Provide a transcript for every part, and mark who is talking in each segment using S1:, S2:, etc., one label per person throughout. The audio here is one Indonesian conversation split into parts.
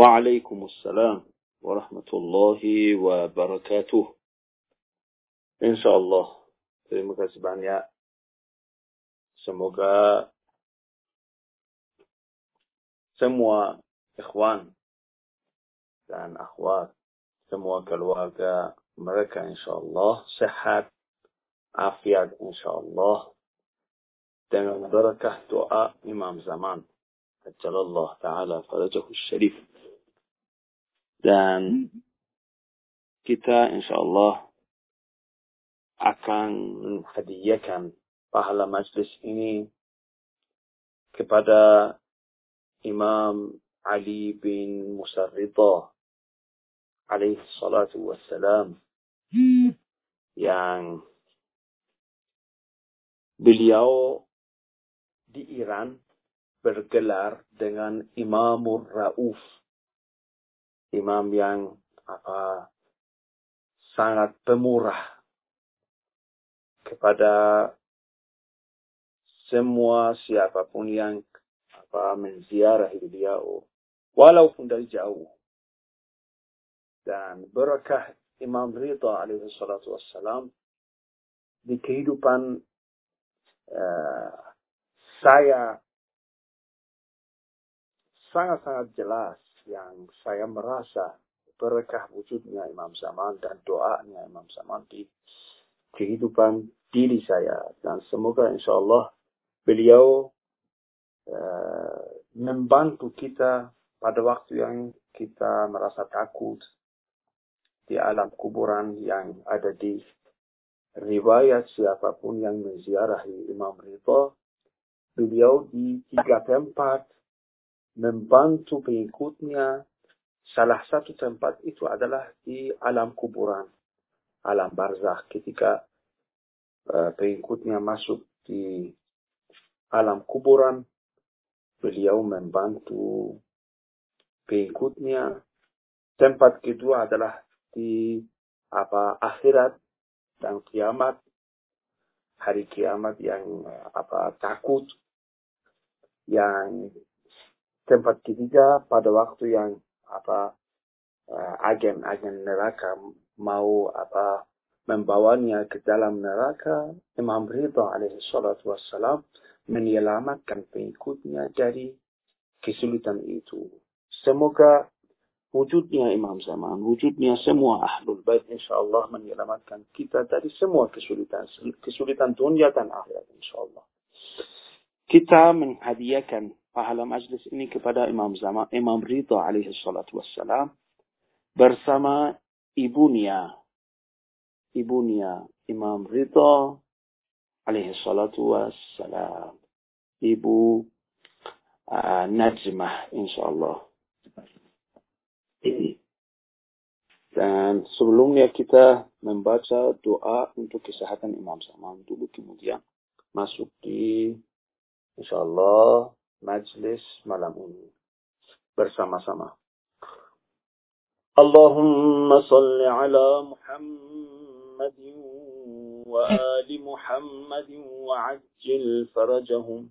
S1: Waalaikumsalam warahmatullahi wabarakatuh. Insya Allah. Terima kasih banyak. Semoga semua ikhwan dan akhwat, semua keluarga mereka insya Allah sehat, afiat insya Allah dengan berkah doa Imam Zaman. Ajalallah Ta'ala farajahu syarif. Dan kita insya Allah akan menghadiahkan pahala majlis ini kepada Imam Ali bin Musa Ridha alaihi salatu wassalam yang beliau di Iran bergelar dengan Imamur Rauf imam yang apa sangat pemurah kepada semua siapa pun yang apa menziarahi beliau walaupun dari jauh. Dan berkah Imam Ridha alaihi salatu wassalam di kehidupan uh, saya sangat-sangat jelas yang saya merasa berkah wujudnya Imam Zaman dan doanya Imam Zaman di kehidupan diri saya. Dan semoga insya Allah beliau uh, membantu kita pada waktu yang kita merasa takut di alam kuburan yang ada di riwayat siapa pun yang menziarahi Imam Ridha beliau di tiga tempat membantu pengikutnya. Salah satu tempat itu adalah di alam kuburan, alam barzakh ketika uh, pengikutnya masuk di alam kuburan, beliau membantu pengikutnya. Tempat kedua adalah di apa akhirat dan kiamat, hari kiamat yang apa takut, yang tempat ketiga pada waktu yang apa agen-agen neraka mau apa membawanya ke dalam neraka Imam Ridha alaihi salatu wassalam menyelamatkan pengikutnya dari kesulitan itu. Semoga wujudnya Imam Zaman, wujudnya semua ahlul bait insyaallah menyelamatkan kita dari semua kesulitan, kesulitan dunia dan akhirat insyaallah. Kita menghadiahkan pahala majlis ini kepada Imam Zaman, Imam Ridha alaihi salatu wassalam bersama ibunya ibunya Imam Ridha alaihi salatu wassalam. Ibu uh, Najmah insyaallah. Dan sebelumnya kita membaca doa untuk kesehatan Imam Zaman dulu kemudian masuk di insyaallah majlis malam ini bersama-sama. Allahumma salli ala Muhammad wa ali Muhammad wa ajil farajahum.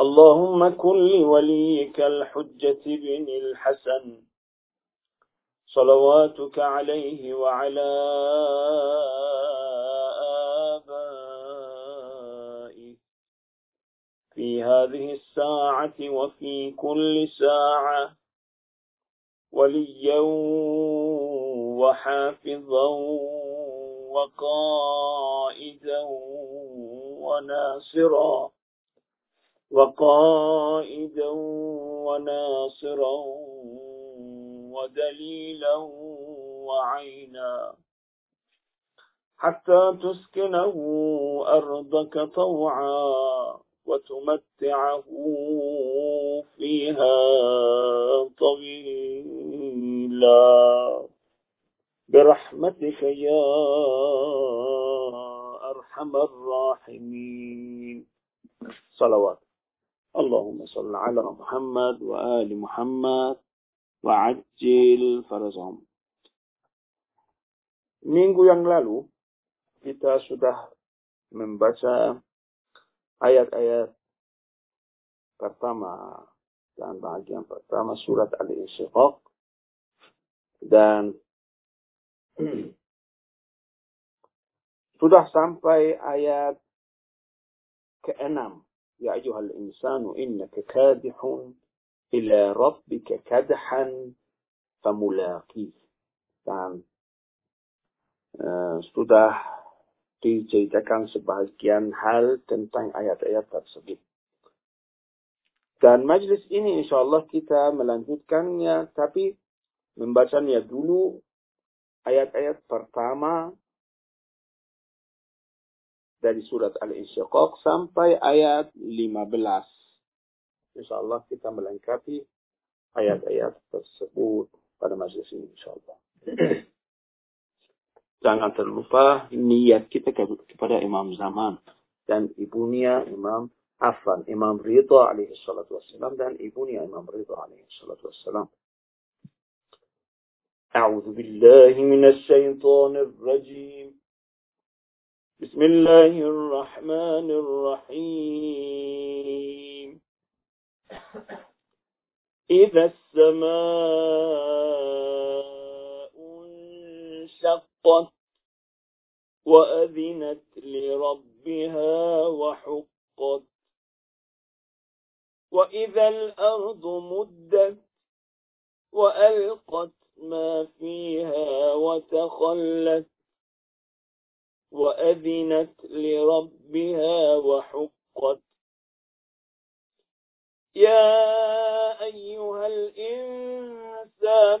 S1: اللهم كن لوليك الحجة بن الحسن صلواتك عليه وعلى في هذه الساعة وفي كل ساعة وليا وحافظا وقائدا وناصرا وقائدا وناصرا ودليلا وعينا. حتى تسكنه أرضك طوعا. وتمتعه فيها طويلا. برحمتك يا أرحم الراحمين. صلوات. اللهم صل على محمد وآل محمد وعجل فرجهم. Minggu yang lalu kita sudah membaca ayat-ayat pertama dan bagian pertama surat Al-Insyiqaq dan sudah sampai ayat ke-6 ya ayyuhal insanu innaka kadihun ila rabbika kadhan famulaqih. Dan uh, sudah diceritakan sebagian hal tentang ayat-ayat tersebut. Dan majlis ini insya Allah kita melanjutkannya, tapi membacanya dulu ayat-ayat pertama dari surat Al-Insyiqaq sampai ayat 15. Insya Allah kita melengkapi ayat-ayat tersebut pada majlis ini insya Allah. Jangan terlupa niat kita kepada Imam Zaman dan ibunya Imam Affan, Imam Ridha alaihi salatu wassalam dan ibunya Imam Ridha alaihi salatu wassalam. أعوذ بالله من الشيطان الرجيم بسم الله الرحمن الرحيم إذا السماء وأذنت لربها وحقت. وإذا الأرض مدت وألقت ما فيها وتخلت وأذنت لربها وحقت. يا أيها الإنسان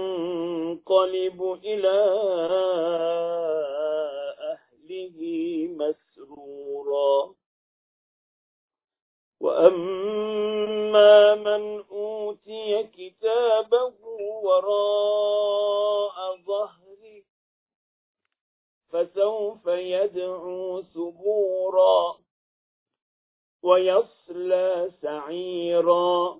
S1: وينقلب إلى أهله مسرورا. وأما من أوتي كتابه وراء ظهره فسوف يدعو ثبورا ويصلى سعيرا.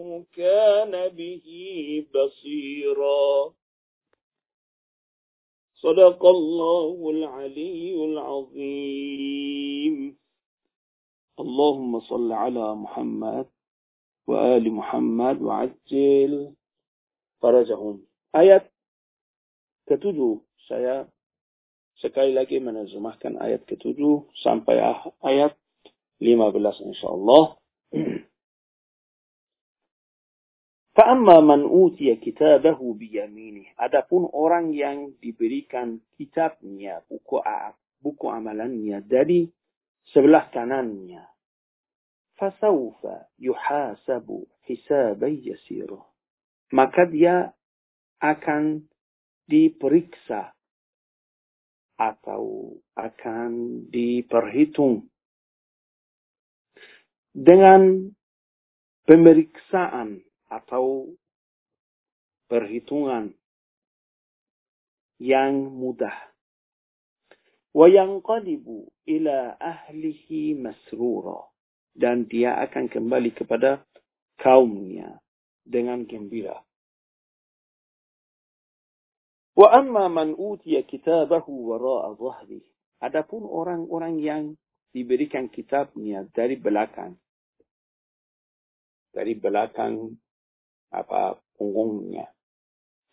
S1: كان به بصيرا. صدق الله العلي العظيم. اللهم صل على محمد وآل محمد وعجل فرجهم. آيات كتجو سيا سكاي لكي من كان آيات كتجو سامبي آيات 15 إن شاء الله Fa'amma man utiya kitabahu biyaminih. Adapun orang yang diberikan kitabnya, buku buku amalannya dari sebelah kanannya. Fasawfa yuhasabu hisabai yasiru. Maka dia akan diperiksa atau akan diperhitung dengan pemeriksaan atau perhitungan yang mudah. وَيَنْقَلِبُ إِلَى أَهْلِهِ مَسْرُورًا dan dia akan kembali kepada kaumnya dengan gembira. Wa amma man utiya kitabahu wara'a dhahri. Adapun orang-orang yang diberikan kitabnya dari belakang. Dari belakang apa punggungnya.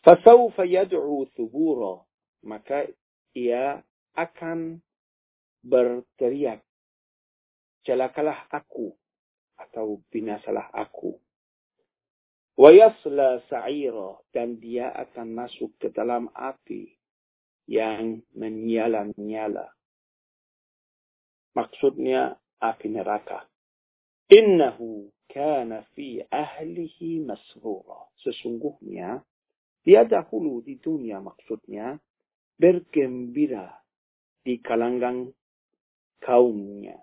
S1: Fasawfa yad'u thubura. Maka ia akan berteriak celakalah aku atau binasalah aku. Wayasla sa'ira dan dia akan masuk ke dalam api yang menyala-nyala. Maksudnya api neraka. Innahu kana fi ahlihi masrura. Sesungguhnya dia dahulu di dunia maksudnya bergembira di kalangan kaumnya.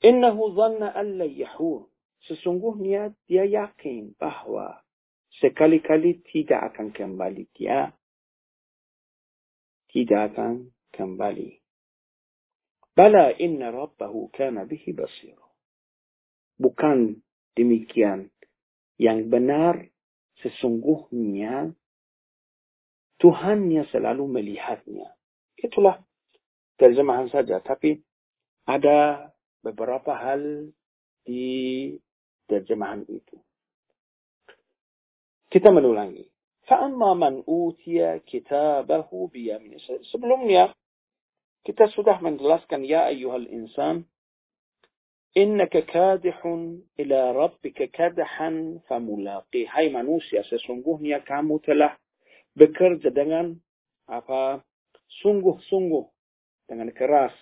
S1: Innahu dhanna an yahur. Sesungguhnya dia yakin bahwa sekali-kali tidak akan kembali dia tidak akan kembali. Bala inna rabbahu kana bihi basir. Bukan demikian. Yang benar sesungguhnya Tuhannya selalu melihatnya. Itulah terjemahan saja. Tapi ada beberapa hal di terjemahan itu. Kita menulangi. فَأَمَّا مَنْ أُوتِيَ كِتَابَهُ بِيَمِنِهِ Sebelumnya, kita sudah menjelaskan, Ya ayuhal insan, Innaka kadihun ila rabbika kadahan famulaqi. Hai manusia, sesungguhnya kamu telah bekerja dengan apa sungguh-sungguh dengan keras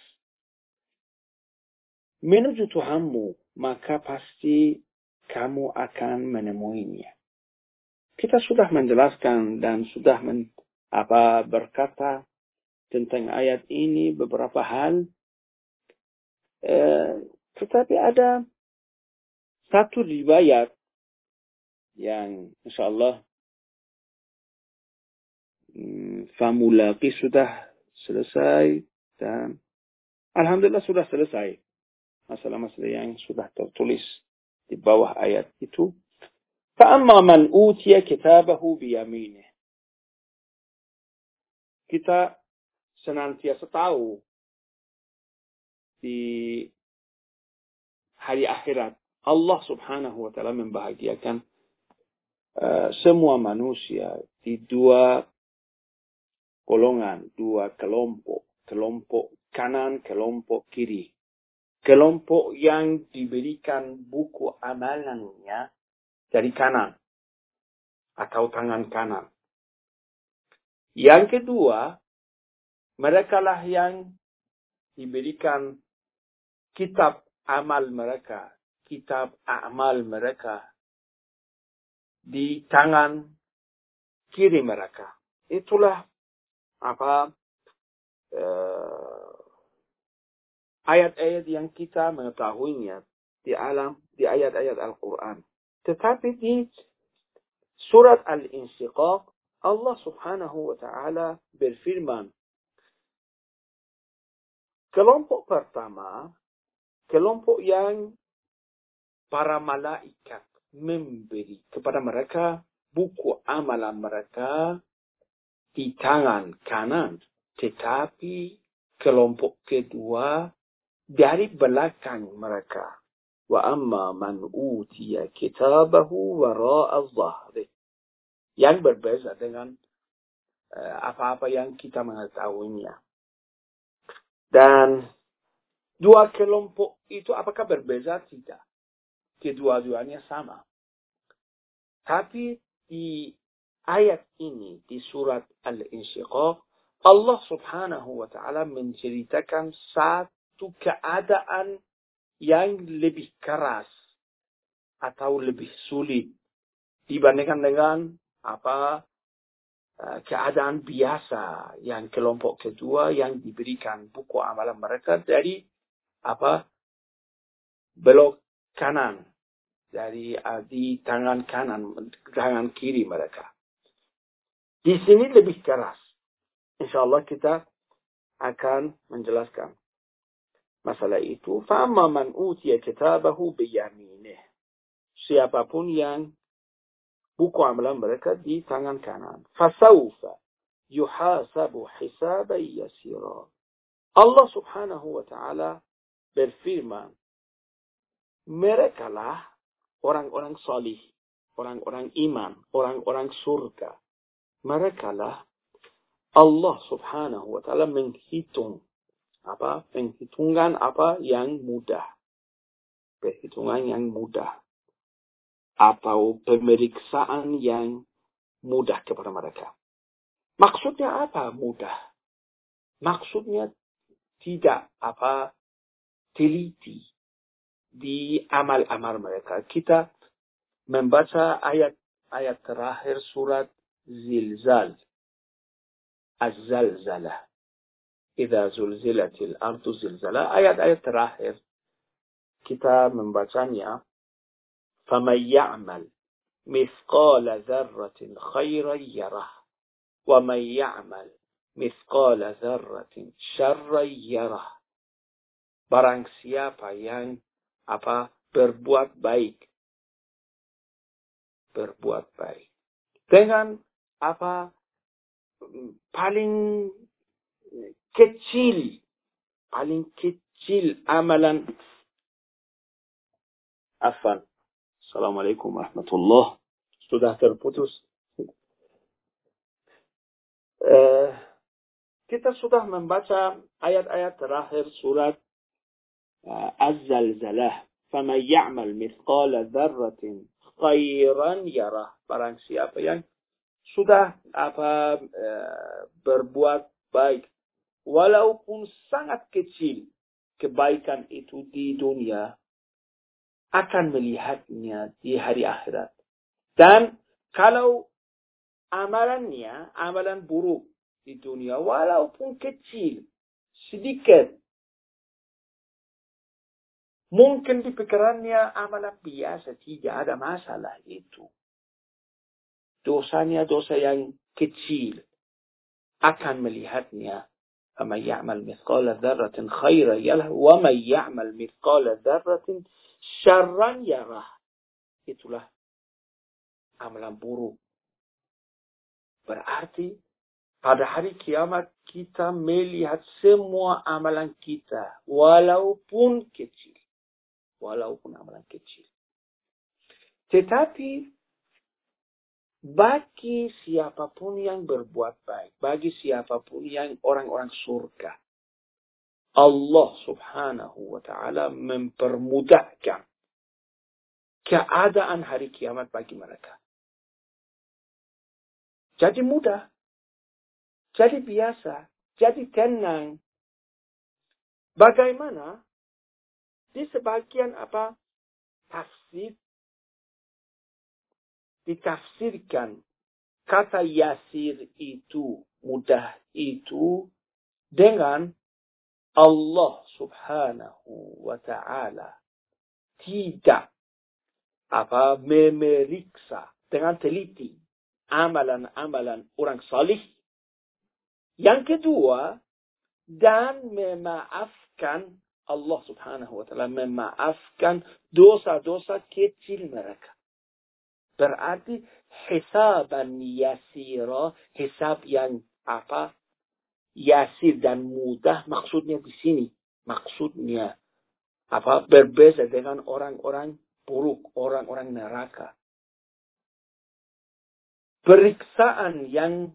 S1: menuju Tuhanmu, maka pasti kamu akan menemuinya. Kita sudah menjelaskan dan sudah men, apa berkata tentang ayat ini beberapa hal. Eh, tetapi ada satu riwayat yang insya Allah hmm, famulaki sudah selesai dan Alhamdulillah sudah selesai masalah-masalah yang sudah tertulis di bawah ayat itu. Fa'amma man utiya kitabahu biyaminih. Kita senantiasa tahu di hari akhirat. Allah subhanahu wa ta'ala membahagiakan uh, semua manusia di dua golongan, dua kelompok. Kelompok kanan, kelompok kiri. Kelompok yang diberikan buku amalannya dari kanan atau tangan kanan. Yang kedua, mereka lah yang diberikan kitab amal mereka, kitab amal mereka di tangan kiri mereka. Itulah apa uh, ayat-ayat yang kita mengetahuinya di alam di ayat-ayat Al-Quran. Tetapi di surat Al-Insyiqaq Allah Subhanahu wa taala berfirman Kelompok pertama kelompok yang para malaikat memberi kepada mereka buku amalan mereka di tangan kanan. Tetapi kelompok kedua dari belakang mereka. Wa amma man utiya kitabahu wara'a zahri. Yang berbeza dengan uh, apa-apa yang kita mengetahuinya. Dan Dua kelompok itu apakah berbeza? Tidak. Kedua-duanya sama. Tapi di ayat ini, di surat Al-Insyiqaq, Allah subhanahu wa ta'ala menceritakan satu keadaan yang lebih keras atau lebih sulit dibandingkan dengan apa eh, keadaan biasa yang kelompok kedua yang diberikan buku amalan mereka dari apa belok kanan dari di tangan kanan tangan kiri mereka. Di sini lebih keras. Insya Allah kita akan menjelaskan masalah itu. Fa'amma man utiya kitabahu biyaminih. Siapa pun yang buku amalan mereka di tangan kanan. Fasawfa yuhasabu hisaban yasira. Allah subhanahu wa ta'ala berfirman, mereka lah orang-orang salih, orang-orang iman, orang-orang surga. Mereka lah Allah subhanahu wa ta'ala menghitung apa penghitungan apa yang mudah perhitungan yang mudah atau pemeriksaan yang mudah kepada mereka. Maksudnya apa mudah? Maksudnya tidak apa تليتي دي عمل عمل مريكا كتا من بسا آيات آيات راهر سورة زلزال الزلزلة إذا زلزلت الأرض زلزلة آيات آيات راهر كتاب من بسانيا فمن يعمل مثقال ذرة خيرا يره ومن يعمل مثقال ذرة شرا يره Barang siapa yang apa berbuat baik. Berbuat baik. Dengan apa paling kecil paling kecil amalan. Afan Assalamualaikum warahmatullah. Sudah terputus. Uh, kita sudah membaca ayat-ayat terakhir surat azalzalah faman ya'mal mithqala dzarratin khairan yarah barang siapa yang sudah apa berbuat baik walaupun sangat kecil kebaikan itu di dunia akan melihatnya di hari akhirat. Dan kalau amalannya amalan buruk di dunia walaupun kecil sedikit mungkin di pikirannya amalan biasa, tidak ada masalah itu. Dosanya dosa yang kecil, akan melihatnya. فمن يعمل مثقال ذرة خيرا يره ومن يعمل مثقال ذرة شرا يره itulah amalan buruk Berarti pada hari kiamat kita melihat semua amalan kita walaupun kecil. Walaupun amalan kecil. Tetapi bagi siapa pun yang berbuat baik, bagi siapa pun yang orang-orang surga, Allah subhanahu wa ta'ala mempermudahkan keadaan hari kiamat bagi mereka. Jadi mudah. Jadi biasa. Jadi tenang. Bagaimana di sebagian apa? Tafsir. Ditafsirkan. Kata yasir itu mudah itu dengan Allah subhanahu wa ta'ala. Tidak apa memeriksa dengan teliti amalan-amalan orang salih. Yang kedua, dan memaafkan Allah subhanahu wa ta'ala memaafkan dosa-dosa kecil mereka. Berarti hisaban yasira, hisab yang apa? Yasir dan mudah maksudnya di sini. Maksudnya apa? Berbeza dengan orang-orang buruk, orang-orang neraka periksaan yang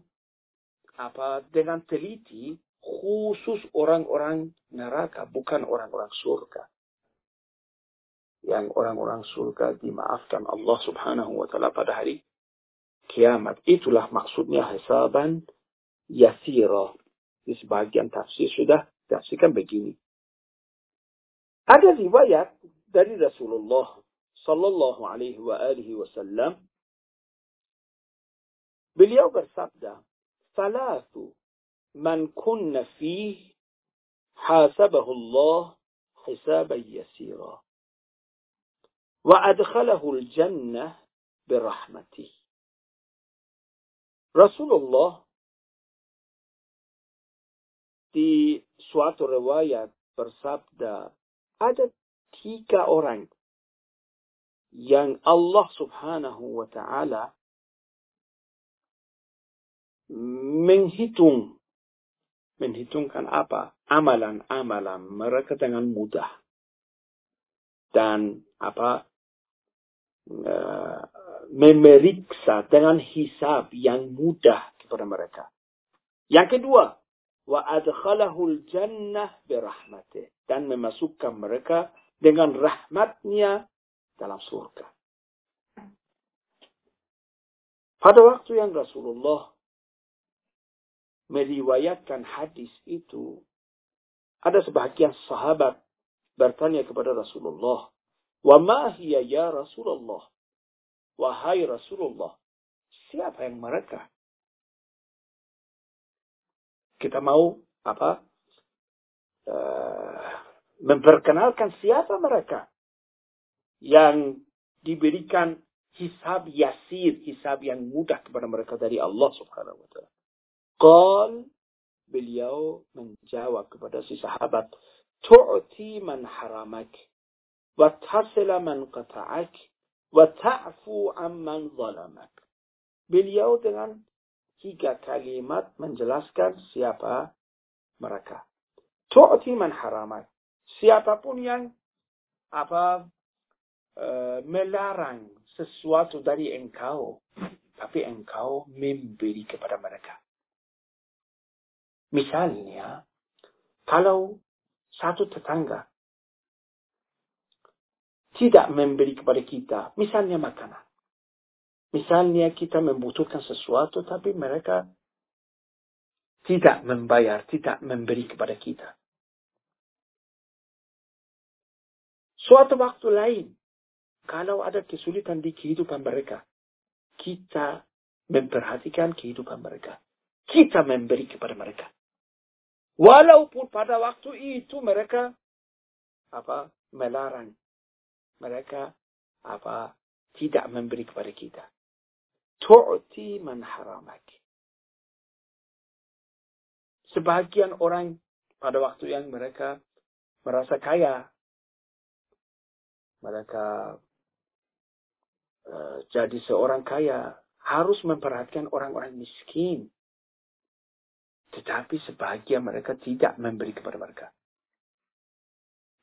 S1: apa dengan teliti khusus orang-orang neraka bukan orang-orang surga. Yang orang-orang surga dimaafkan Allah Subhanahu wa taala pada hari kiamat. Itulah maksudnya hisaban yasira. Di sebagian tafsir sudah tafsirkan begini. Ada riwayat dari Rasulullah sallallahu alaihi wa alihi wasallam Beliau bersabda, "Salatu man kunna fih hasabahu Allah hisaban yasira wa adkhalahu al-jannah birahmatih." Rasulullah di suatu riwayat bersabda, ada tiga orang yang Allah subhanahu wa ta'ala menghitung menghitungkan apa amalan-amalan mereka dengan mudah dan apa uh, memeriksa dengan hisab yang mudah kepada mereka. Yang kedua, wa adkhalahul jannah birahmatih dan memasukkan mereka dengan rahmatnya dalam surga. Pada waktu yang Rasulullah meriwayatkan hadis itu, ada sebahagian sahabat bertanya kepada Rasulullah, "Wa ma ya Rasulullah?" Wahai Rasulullah, siapa yang mereka? Kita mau apa? Uh, memperkenalkan siapa mereka yang diberikan hisab yasir, hisab yang mudah kepada mereka dari Allah Subhanahu wa taala. Qal beliau menjawab kepada si sahabat, "Tu'ti man haramak wa tasila man qata'ak wa ta'fu amman zalamak." Beliau dengan tiga kalimat menjelaskan siapa mereka. Tu'ti man haramak. Siapa pun yang apa uh, melarang sesuatu dari engkau, tapi engkau memberi kepada mereka. Misalnya, kalau satu tetangga tidak memberi kepada kita, misalnya makanan. Misalnya kita membutuhkan sesuatu, tapi mereka tidak membayar, tidak memberi kepada kita. Suatu waktu lain, kalau ada kesulitan di kehidupan mereka, kita memperhatikan kehidupan mereka. Kita memberi kepada mereka. Walaupun pada waktu itu mereka apa melarang, mereka apa tidak memberi kepada kita. Tu'ti man haramak. Sebagian orang pada waktu yang mereka merasa kaya, mereka Eh, jadi seorang kaya harus memperhatikan orang-orang miskin. Tetapi sebagian mereka tidak memberi kepada mereka.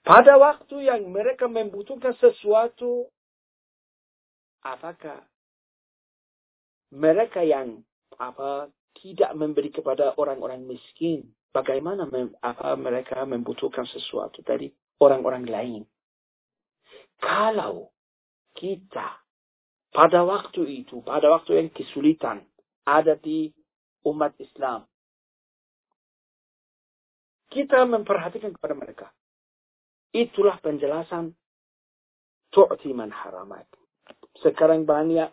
S1: Pada waktu yang mereka membutuhkan sesuatu, apakah mereka yang apa tidak memberi kepada orang-orang miskin, bagaimana mem, apa mereka membutuhkan sesuatu dari orang-orang lain? Kalau kita pada waktu itu, pada waktu yang kesulitan ada di umat Islam. Kita memperhatikan kepada mereka. Itulah penjelasan tu'ti man haramat. Sekarang banyak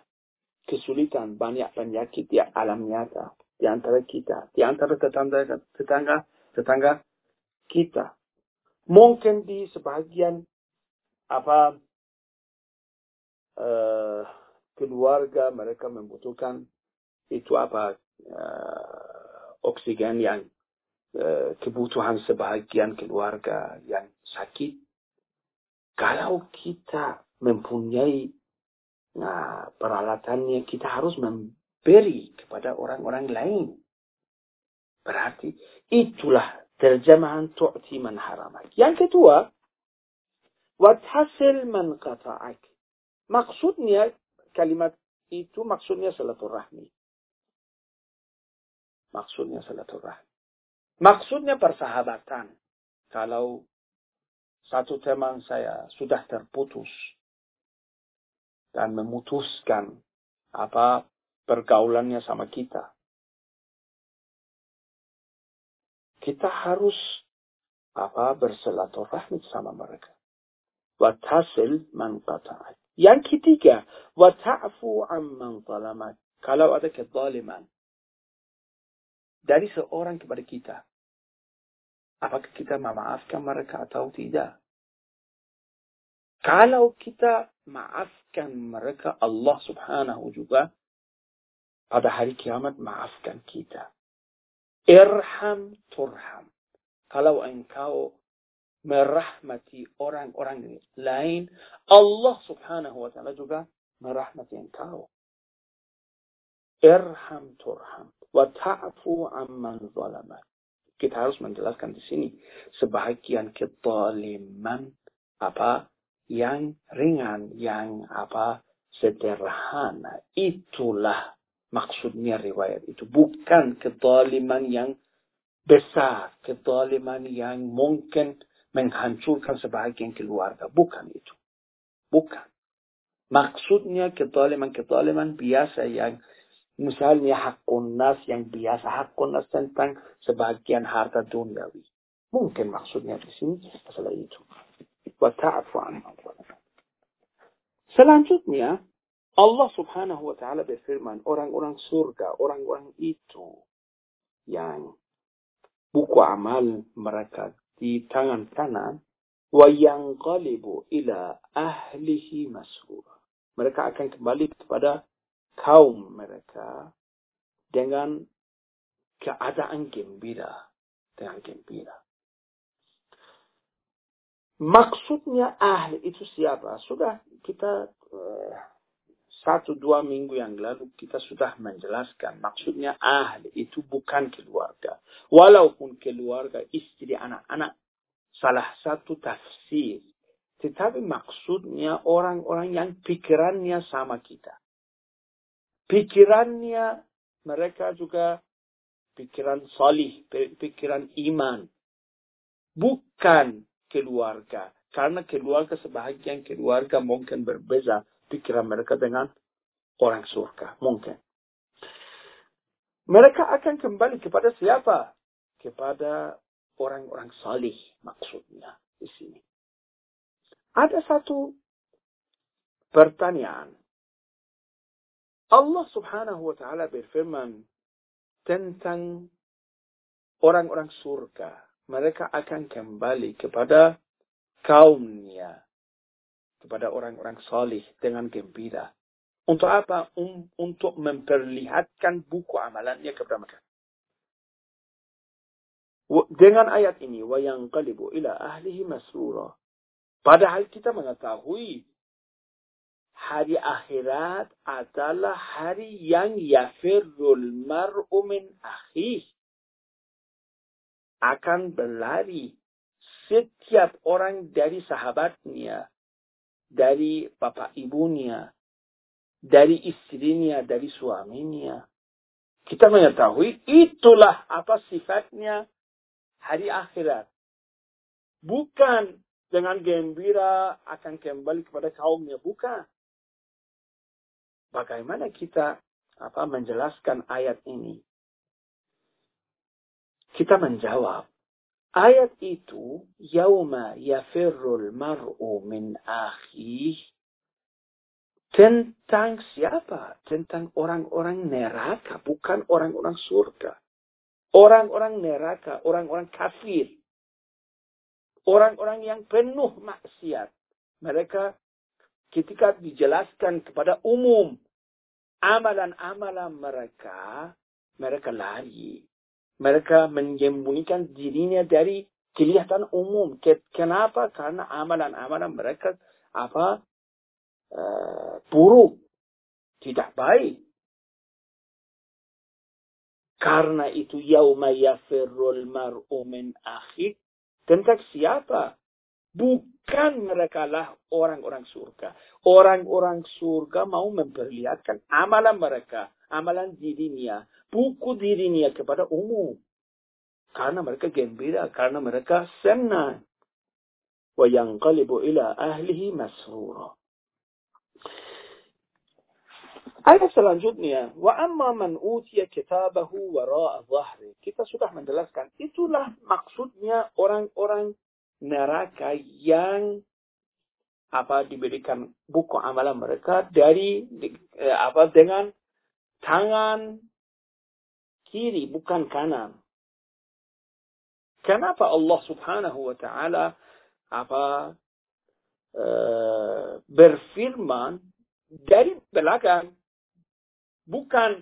S1: kesulitan, banyak penyakit di alam nyata di antara kita, di antara tetangga tetangga tetangga kita. Mungkin di sebagian apa uh, keluarga mereka membutuhkan itu apa uh, oksigen yang kebutuhan sebagian keluarga yang sakit. Kalau kita mempunyai nah, peralatannya, kita harus memberi kepada orang-orang lain. Berarti itulah terjemahan tu'ti man haramak. Yang kedua, wathasil man qata'ak. Maksudnya kalimat itu maksudnya silaturahmi. Maksudnya silaturahmi. Maksudnya persahabatan. Kalau satu teman saya sudah terputus dan memutuskan apa pergaulannya sama kita. Kita harus apa bersilaturahmi sama mereka. Watasil man qata'at. Yang ketiga, wa ta'fu amman zalamak. Kalau ada kezaliman dari seorang kepada kita, apakah kita memaafkan mereka atau tidak? Kalau kita maafkan mereka, Allah subhanahu juga pada hari kiamat maafkan kita. Irham turham. Kalau engkau merahmati orang-orang lain, Allah subhanahu wa ta'ala juga merahmati engkau. Irham turham wa ta'fu amman zalamat. Kita harus menjelaskan di sini sebahagian kezaliman apa yang ringan, yang apa sederhana. Itulah maksudnya riwayat itu. Bukan kezaliman yang besar, kezaliman yang mungkin menghancurkan sebagian keluarga. Bukan itu. Bukan. Maksudnya kezaliman-kezaliman biasa yang Misalnya hakun nas yang biasa hakun nas tentang sebagian harta duniawi. Mungkin maksudnya di sini masalah itu. Wa ta'fu Selanjutnya, Allah subhanahu wa ta'ala berfirman, orang-orang surga, orang-orang itu yang buku amal mereka di tangan kanan, wa yang ila ahlihi masrura. Mereka akan kembali kepada kaum mereka dengan keadaan gembira. Dengan gembira. Maksudnya ahli itu siapa? Sudah kita uh, satu dua minggu yang lalu kita sudah menjelaskan. Maksudnya ahli itu bukan keluarga. Walaupun keluarga, istri, anak-anak. Salah satu tafsir. Tetapi maksudnya orang-orang yang pikirannya sama kita pikirannya mereka juga pikiran salih, pikiran iman. Bukan keluarga. Karena keluarga sebahagian keluarga mungkin berbeza pikiran mereka dengan orang surga. Mungkin. Mereka akan kembali kepada siapa? Kepada orang-orang salih maksudnya di sini. Ada satu pertanyaan Allah subhanahu wa ta'ala berfirman tentang orang-orang surga. Mereka akan kembali kepada kaumnya. Kepada orang-orang salih dengan gembira. Untuk apa? Um, untuk memperlihatkan buku amalannya kepada mereka. Dengan ayat ini, وَيَنْقَلِبُ ila ahlihi masrura. Padahal kita mengetahui hari akhirat adalah hari yang yafirul mar'u min akhih. Akan berlari setiap orang dari sahabatnya, dari bapak ibunya, dari istrinya, dari suaminya. Kita mengetahui itulah apa sifatnya hari akhirat. Bukan dengan gembira akan kembali kepada kaumnya. Bukan bagaimana kita apa menjelaskan ayat ini? Kita menjawab, ayat itu yauma yafirrul mar'u min akhih tentang siapa? Tentang orang-orang neraka, bukan orang-orang surga. Orang-orang neraka, orang-orang kafir. Orang-orang yang penuh maksiat. Mereka ketika dijelaskan kepada umum amalan-amalan mereka, mereka lari. Mereka menyembunyikan dirinya dari kelihatan umum. Kenapa? Karena amalan-amalan mereka apa uh, buruk, tidak baik. Karena itu yauma yafirrul mar'u min akhik. Tentang siapa? Bukan mereka lah orang-orang surga. Orang-orang surga mau memperlihatkan amalan mereka. Amalan dirinya. Buku dirinya kepada umum. Karena mereka gembira. Karena mereka senang. وَيَنْقَلِبُ إِلَىٰ أَهْلِهِ مَسْرُورًا Ayat selanjutnya, wa amma man utiya kitabahu wara'a dhahri. Kita sudah menjelaskan, itulah maksudnya orang-orang neraka yang apa diberikan buku amalan mereka dari eh, apa dengan tangan kiri bukan kanan. Kenapa Allah Subhanahu wa taala apa eh, berfirman dari belakang bukan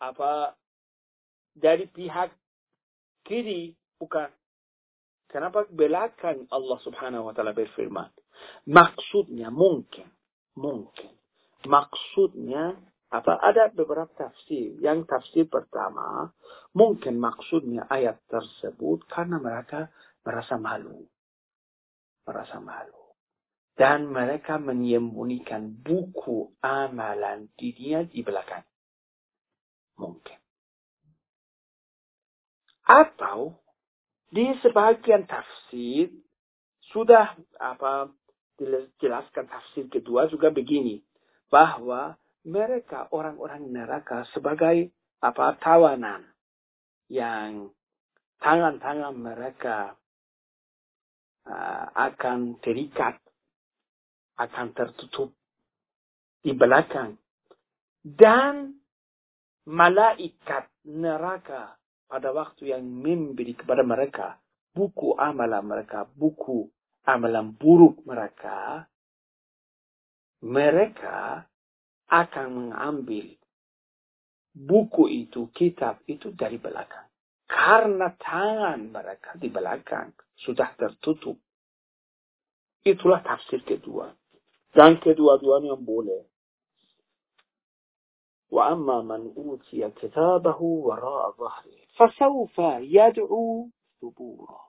S1: apa dari pihak kiri bukan Kenapa belakang Allah subhanahu wa ta'ala berfirman? Maksudnya mungkin. Mungkin. Maksudnya apa? Ada beberapa tafsir. Yang tafsir pertama, mungkin maksudnya ayat tersebut karena mereka merasa malu. Merasa malu. Dan mereka menyembunyikan buku amalan dirinya di belakang. Mungkin. Atau di sebagian tafsir sudah apa dijelaskan tafsir kedua juga begini bahwa mereka orang-orang neraka sebagai apa tawanan yang tangan-tangan mereka uh, akan terikat, akan tertutup di belakang. Dan malaikat neraka pada waktu yang memberi kepada mereka buku amalan mereka, buku amalan buruk mereka, mereka akan mengambil buku itu, kitab itu dari belakang. Karena tangan mereka di belakang sudah tertutup. Itulah tafsir kedua. Dan kedua-duanya boleh. وأما من أوتي كتابه وراء ظهره فسوف يدعو ثبورا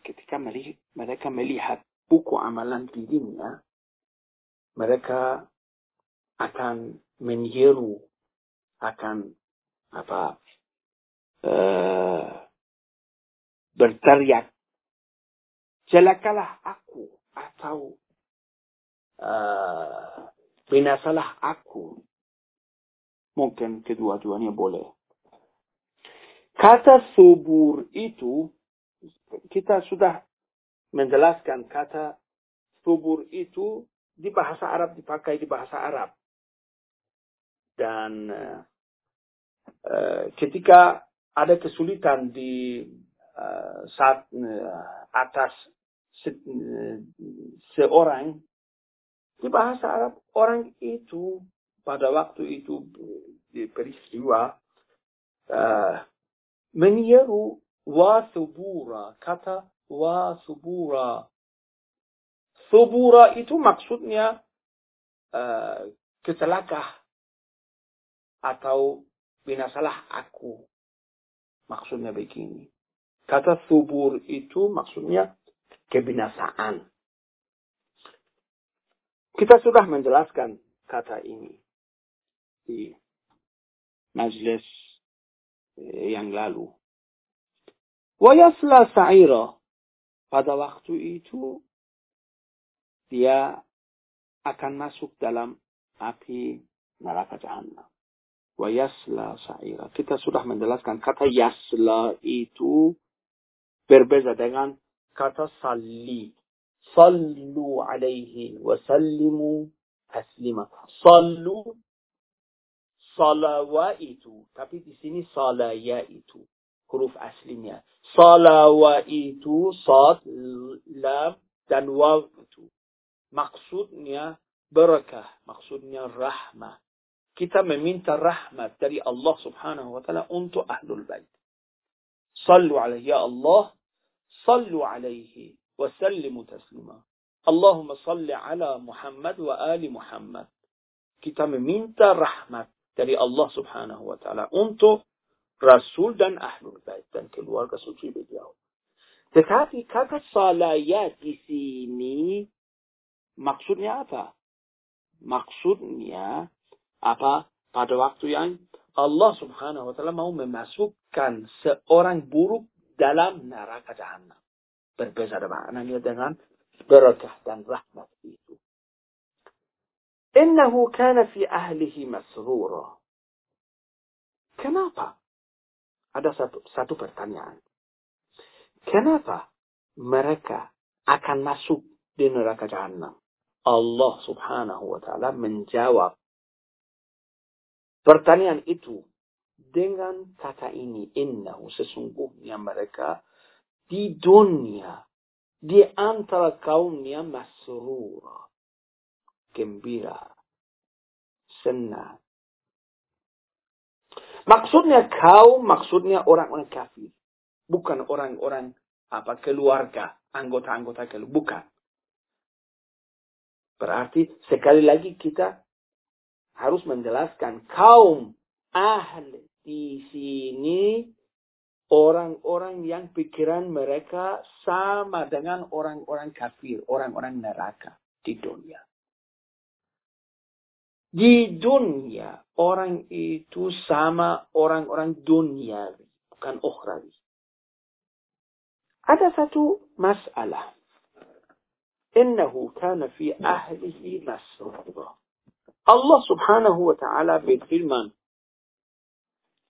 S1: ketika mereka melihat buku amalan dirinya, mereka akan menyeru, akan apa uh, berteriak, celakalah aku atau uh, binasalah aku. Mungkin kedua-duanya boleh. Kata subur itu, kita sudah menjelaskan kata subur itu di bahasa Arab dipakai di bahasa Arab. Dan uh, ketika ada kesulitan di uh, saat uh, atas se, seorang di bahasa Arab orang itu pada waktu itu di peristiwa uh, menyeru wasubura kata wasubura subura itu maksudnya uh, kecelakah atau binasalah aku. Maksudnya begini. Kata subur itu maksudnya kebinasaan. Kita sudah menjelaskan kata ini di majelis yang lalu. Wayasla sa'ira. Pada waktu itu, dia akan masuk dalam api neraka jahanam. Wayasla sa'ira. Kita sudah menjelaskan kata yasla itu berbeda dengan kata salli. Sallu alaihi wa sallimu taslima. Sallu salawa itu. Tapi di sini salaya itu. Huruf aslinya. Salawa itu sad, lam, dan waw itu. Maksudnya berkah. Maksudnya rahmah. Kita meminta rahmat dari Allah subhanahu wa ta'ala untuk ahlul bait. Sallu alaihi. Ya Allah. Sallu alaihi. Wasallimu taslimah. Allahumma salli ala Muhammad wa ali Muhammad. Kita meminta rahmat dari Allah Subhanahu wa taala untuk Rasul dan Ahlul Bait dan keluarga suci beliau. Tetapi kata salayat di sini maksudnya apa? Maksudnya apa? Pada waktu yang Allah Subhanahu wa taala mau memasukkan seorang buruk dalam neraka jahanam berbeda maknanya dengan berkah dan rahmat Innahu kana fi ahlihi masrura. Kenapa? Ada satu, satu pertanyaan. Kenapa mereka akan masuk di neraka jahanam? Allah subhanahu wa ta'ala menjawab pertanyaan itu dengan kata ini. Innahu sesungguhnya mereka di dunia di antara kaumnya masrura gembira senang. Maksudnya kaum maksudnya orang-orang kafir. Bukan orang-orang apa keluarga anggota-anggota keluarga. Bukan. Berarti sekali lagi kita harus menjelaskan kaum ahli di sini orang-orang yang pikiran mereka sama dengan orang-orang kafir, orang-orang neraka di dunia. Di dunia, orang itu sama orang-orang dunia, bukan ukhrawi. Ada satu masalah. Innahu kana fi ahlihi masrura. Allah subhanahu wa ta'ala berfirman,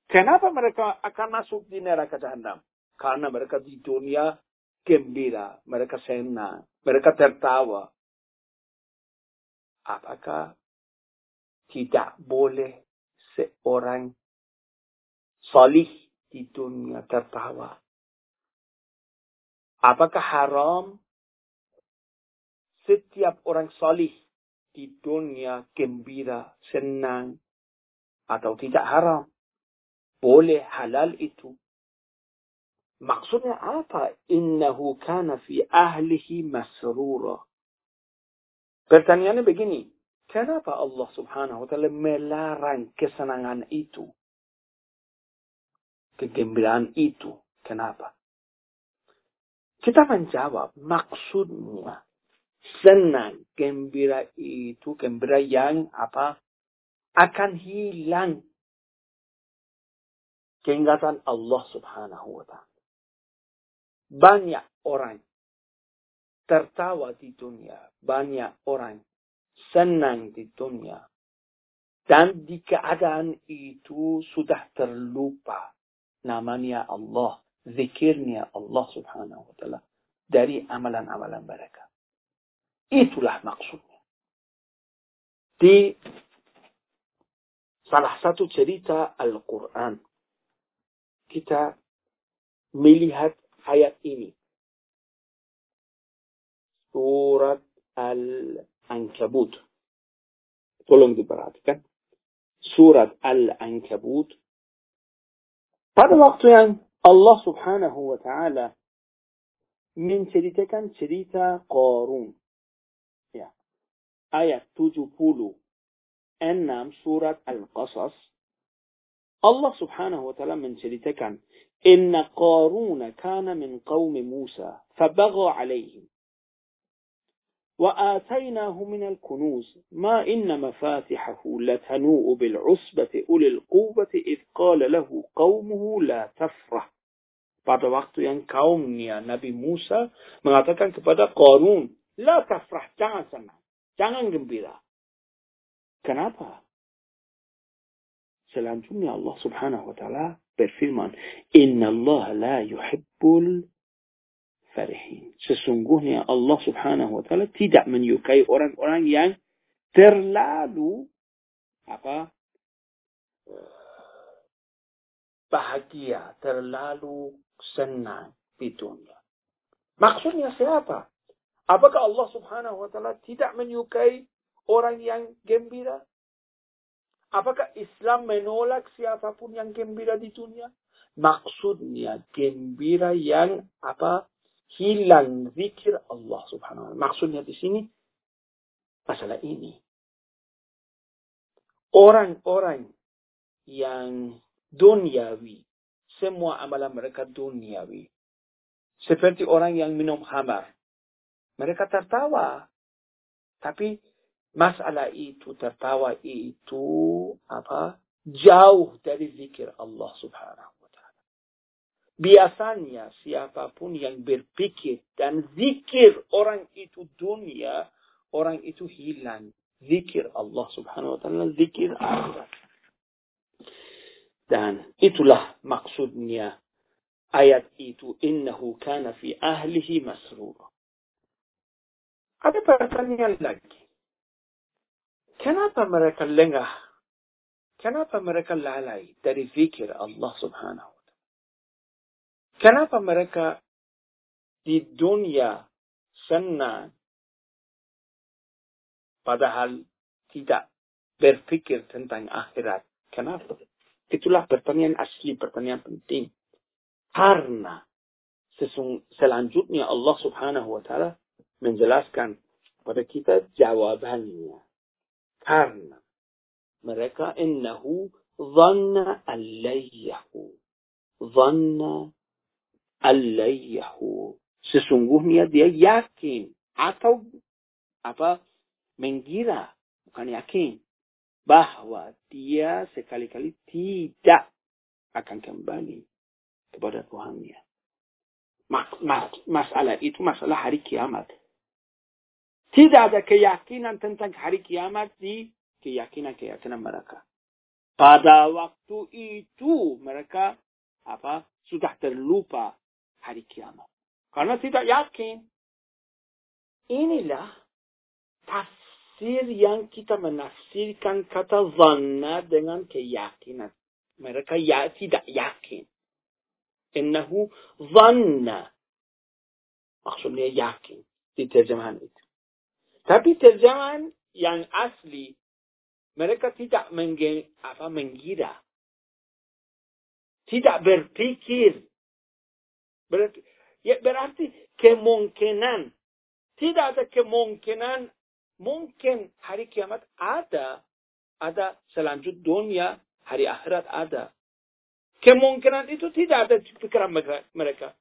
S1: kenapa mereka akan masuk di neraka jahanam? Karena mereka di dunia gembira, mereka senang, mereka tertawa. Apakah tidak boleh seorang salih di dunia tertawa? Apakah haram setiap orang salih di dunia gembira, senang, atau tidak haram. Boleh halal itu. Maksudnya apa? Innahu kana fi ahlihi masrura. Pertanyaannya begini. Kenapa Allah subhanahu wa ta'ala melarang kesenangan itu? Kegembiraan itu. Kenapa? Kita menjawab maksudnya senang, gembira itu, gembira yang apa? Akan hilang keingatan Allah subhanahu wa ta'ala. Banyak orang tertawa di dunia. Banyak orang senang di dunia. Dan di keadaan itu sudah terlupa namanya Allah, zikirnya Allah subhanahu wa ta'ala dari amalan-amalan mereka. Itulah maksudnya. Di salah satu cerita Al-Quran, kita melihat ayat ini. Surat Al-Ankabut. Tolong diperhatikan. Surat Al-Ankabut. Pada waktu yang Allah subhanahu wa ta'ala menceritakan cerita Qarun. ayat 70 enam surat Al-Qasas Allah subhanahu wa ta'ala menceritakan Inna Qaruna kana min qawmi Musa fabagha alaihim وآتيناه من الكنوز ما إن مفاتحه لتنوء بالعصبة أولي القوة إذ قال له قومه لا تفرح pada waktu yang kaumnya Nabi Musa mengatakan kepada Qarun, La tafrah, jangan senang. Jangan gembira. Kenapa? Selanjutnya Allah subhanahu wa ta'ala berfirman, Inna Allah la yuhibbul farihin. Sesungguhnya Allah subhanahu wa ta'ala tidak menyukai orang-orang yang terlalu apa bahagia, terlalu senang di dunia. Maksudnya siapa? Apakah Allah subhanahu wa ta'ala tidak menyukai orang yang gembira? Apakah Islam menolak siapa pun yang gembira di dunia? Maksudnya gembira yang apa? Hilang zikir Allah subhanahu wa ta'ala. Maksudnya di sini masalah ini. Orang-orang yang duniawi, semua amalan mereka duniawi. Seperti orang yang minum hamar. Mereka tertawa. Tapi masalah itu tertawa itu apa? Jauh dari zikir Allah subhanahu. Biasanya siapa pun yang berpikir dan zikir orang itu dunia, orang itu hilang. Zikir Allah subhanahu wa ta'ala, zikir akhirat. Dan itulah maksudnya ayat itu. Innahu kana fi ahlihi masrura. Ada pertanyaan lagi. Kenapa mereka lengah? Kenapa mereka lalai dari zikir Allah subhanahu? Kenapa mereka di dunia senang padahal tidak berpikir tentang akhirat? Kenapa? Itulah pertanyaan asli, pertanyaan penting. Karena selanjutnya Allah subhanahu wa ta'ala menjelaskan pada kita jawabannya. Karena mereka innahu dhanna allayyahu. Dhanna allayyahu. Sesungguhnya dia yakin atau apa mengira bukan yakin bahwa dia sekali-kali tidak akan kembali kepada Tuhannya. Mas, mas, masalah itu masalah hari kiamat. Tidak ada keyakinan tentang hari kiamat di keyakinan-keyakinan mereka. Pada waktu itu mereka apa sudah terlupa hari kiamat. Karena tidak yakin. Inilah tafsir yang kita menafsirkan kata zanna dengan keyakinan. Mereka ya tidak yakin. Innahu zanna. Maksudnya yakin di terjemahan itu. Tapi terjemahan yang asli mereka tidak mengge, apa, mengira. Tidak berpikir. Berarti, ya berarti kemungkinan. Tidak ada kemungkinan. Mungkin hari kiamat ada. Ada selanjut dunia. Hari akhirat ada. Kemungkinan itu tidak ada di pikiran mereka.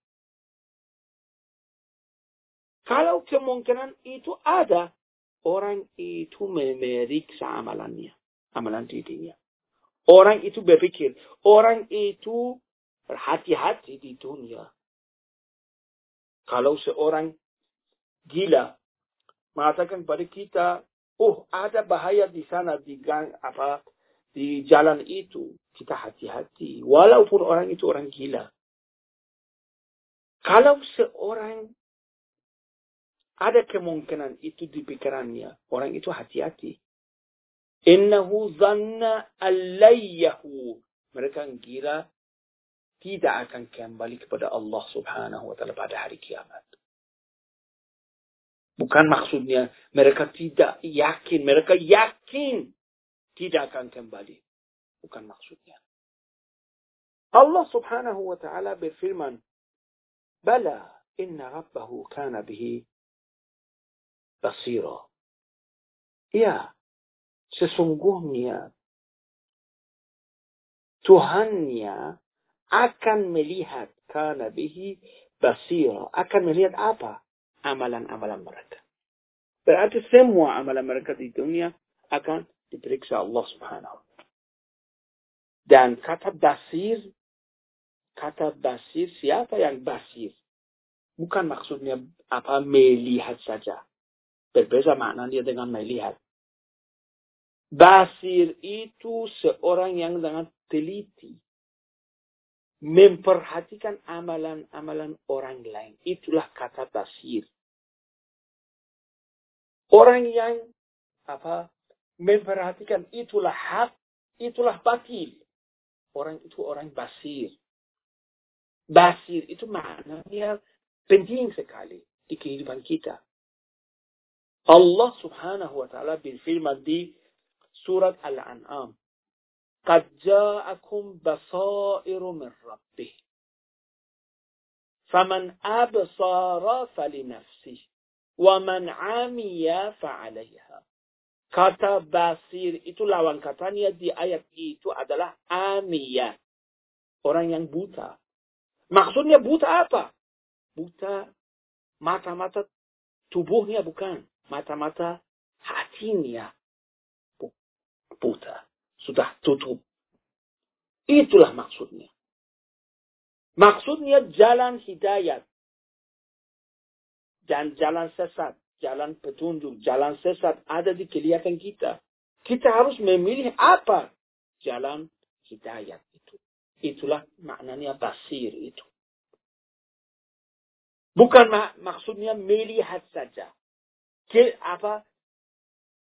S1: Kalau kemungkinan itu ada, orang itu memeriksa amalannya, amalan dirinya. Orang itu berpikir, orang itu berhati-hati di dunia. Kalau seorang gila mengatakan pada kita, oh ada bahaya di sana di gang apa di jalan itu, kita hati-hati. Walaupun orang itu orang gila. Kalau seorang ada kemungkinan itu di pikirannya. Orang itu hati-hati. Innahu zanna allayyahu. Mereka kira tidak akan kembali kepada Allah subhanahu wa ta'ala pada hari kiamat. Bukan maksudnya mereka tidak yakin. Mereka yakin tidak akan kembali. Bukan maksudnya. Allah subhanahu wa ta'ala berfirman, Bala inna rabbahu kana bihi basira. Ya, sesungguhnya Tuhannya akan melihat karena bihi basira. Akan melihat apa? Amalan-amalan mereka. Berarti semua amalan mereka di dunia akan diperiksa Allah subhanahu Dan kata basir, kata basir, siapa yang basir? Bukan maksudnya apa melihat saja. Berbeda maknanya dengan melihat. Basir itu seorang yang dengan teliti. Memperhatikan amalan-amalan orang lain. Itulah kata basir. Orang yang apa memperhatikan itulah hak, itulah batil. Orang itu orang basir. Basir itu maknanya penting sekali di kehidupan kita. Allah subhanahu wa ta'ala berfirman di surat Al-An'am. قد جاءكم بصائر من ربه فمن أبصار فلنفسه ومن عمي فعليها kata basir itu lawan katanya di ayat itu adalah amiyah orang yang buta maksudnya buta apa buta mata-mata tubuhnya bukan mata-mata hatinya buta. Sudah tutup. Itulah maksudnya. Maksudnya jalan hidayat. Dan jalan sesat. Jalan petunjuk. Jalan sesat ada di kelihatan kita. Kita harus memilih apa jalan hidayat itu. Itulah maknanya basir itu. Bukan mak maksudnya melihat saja ke apa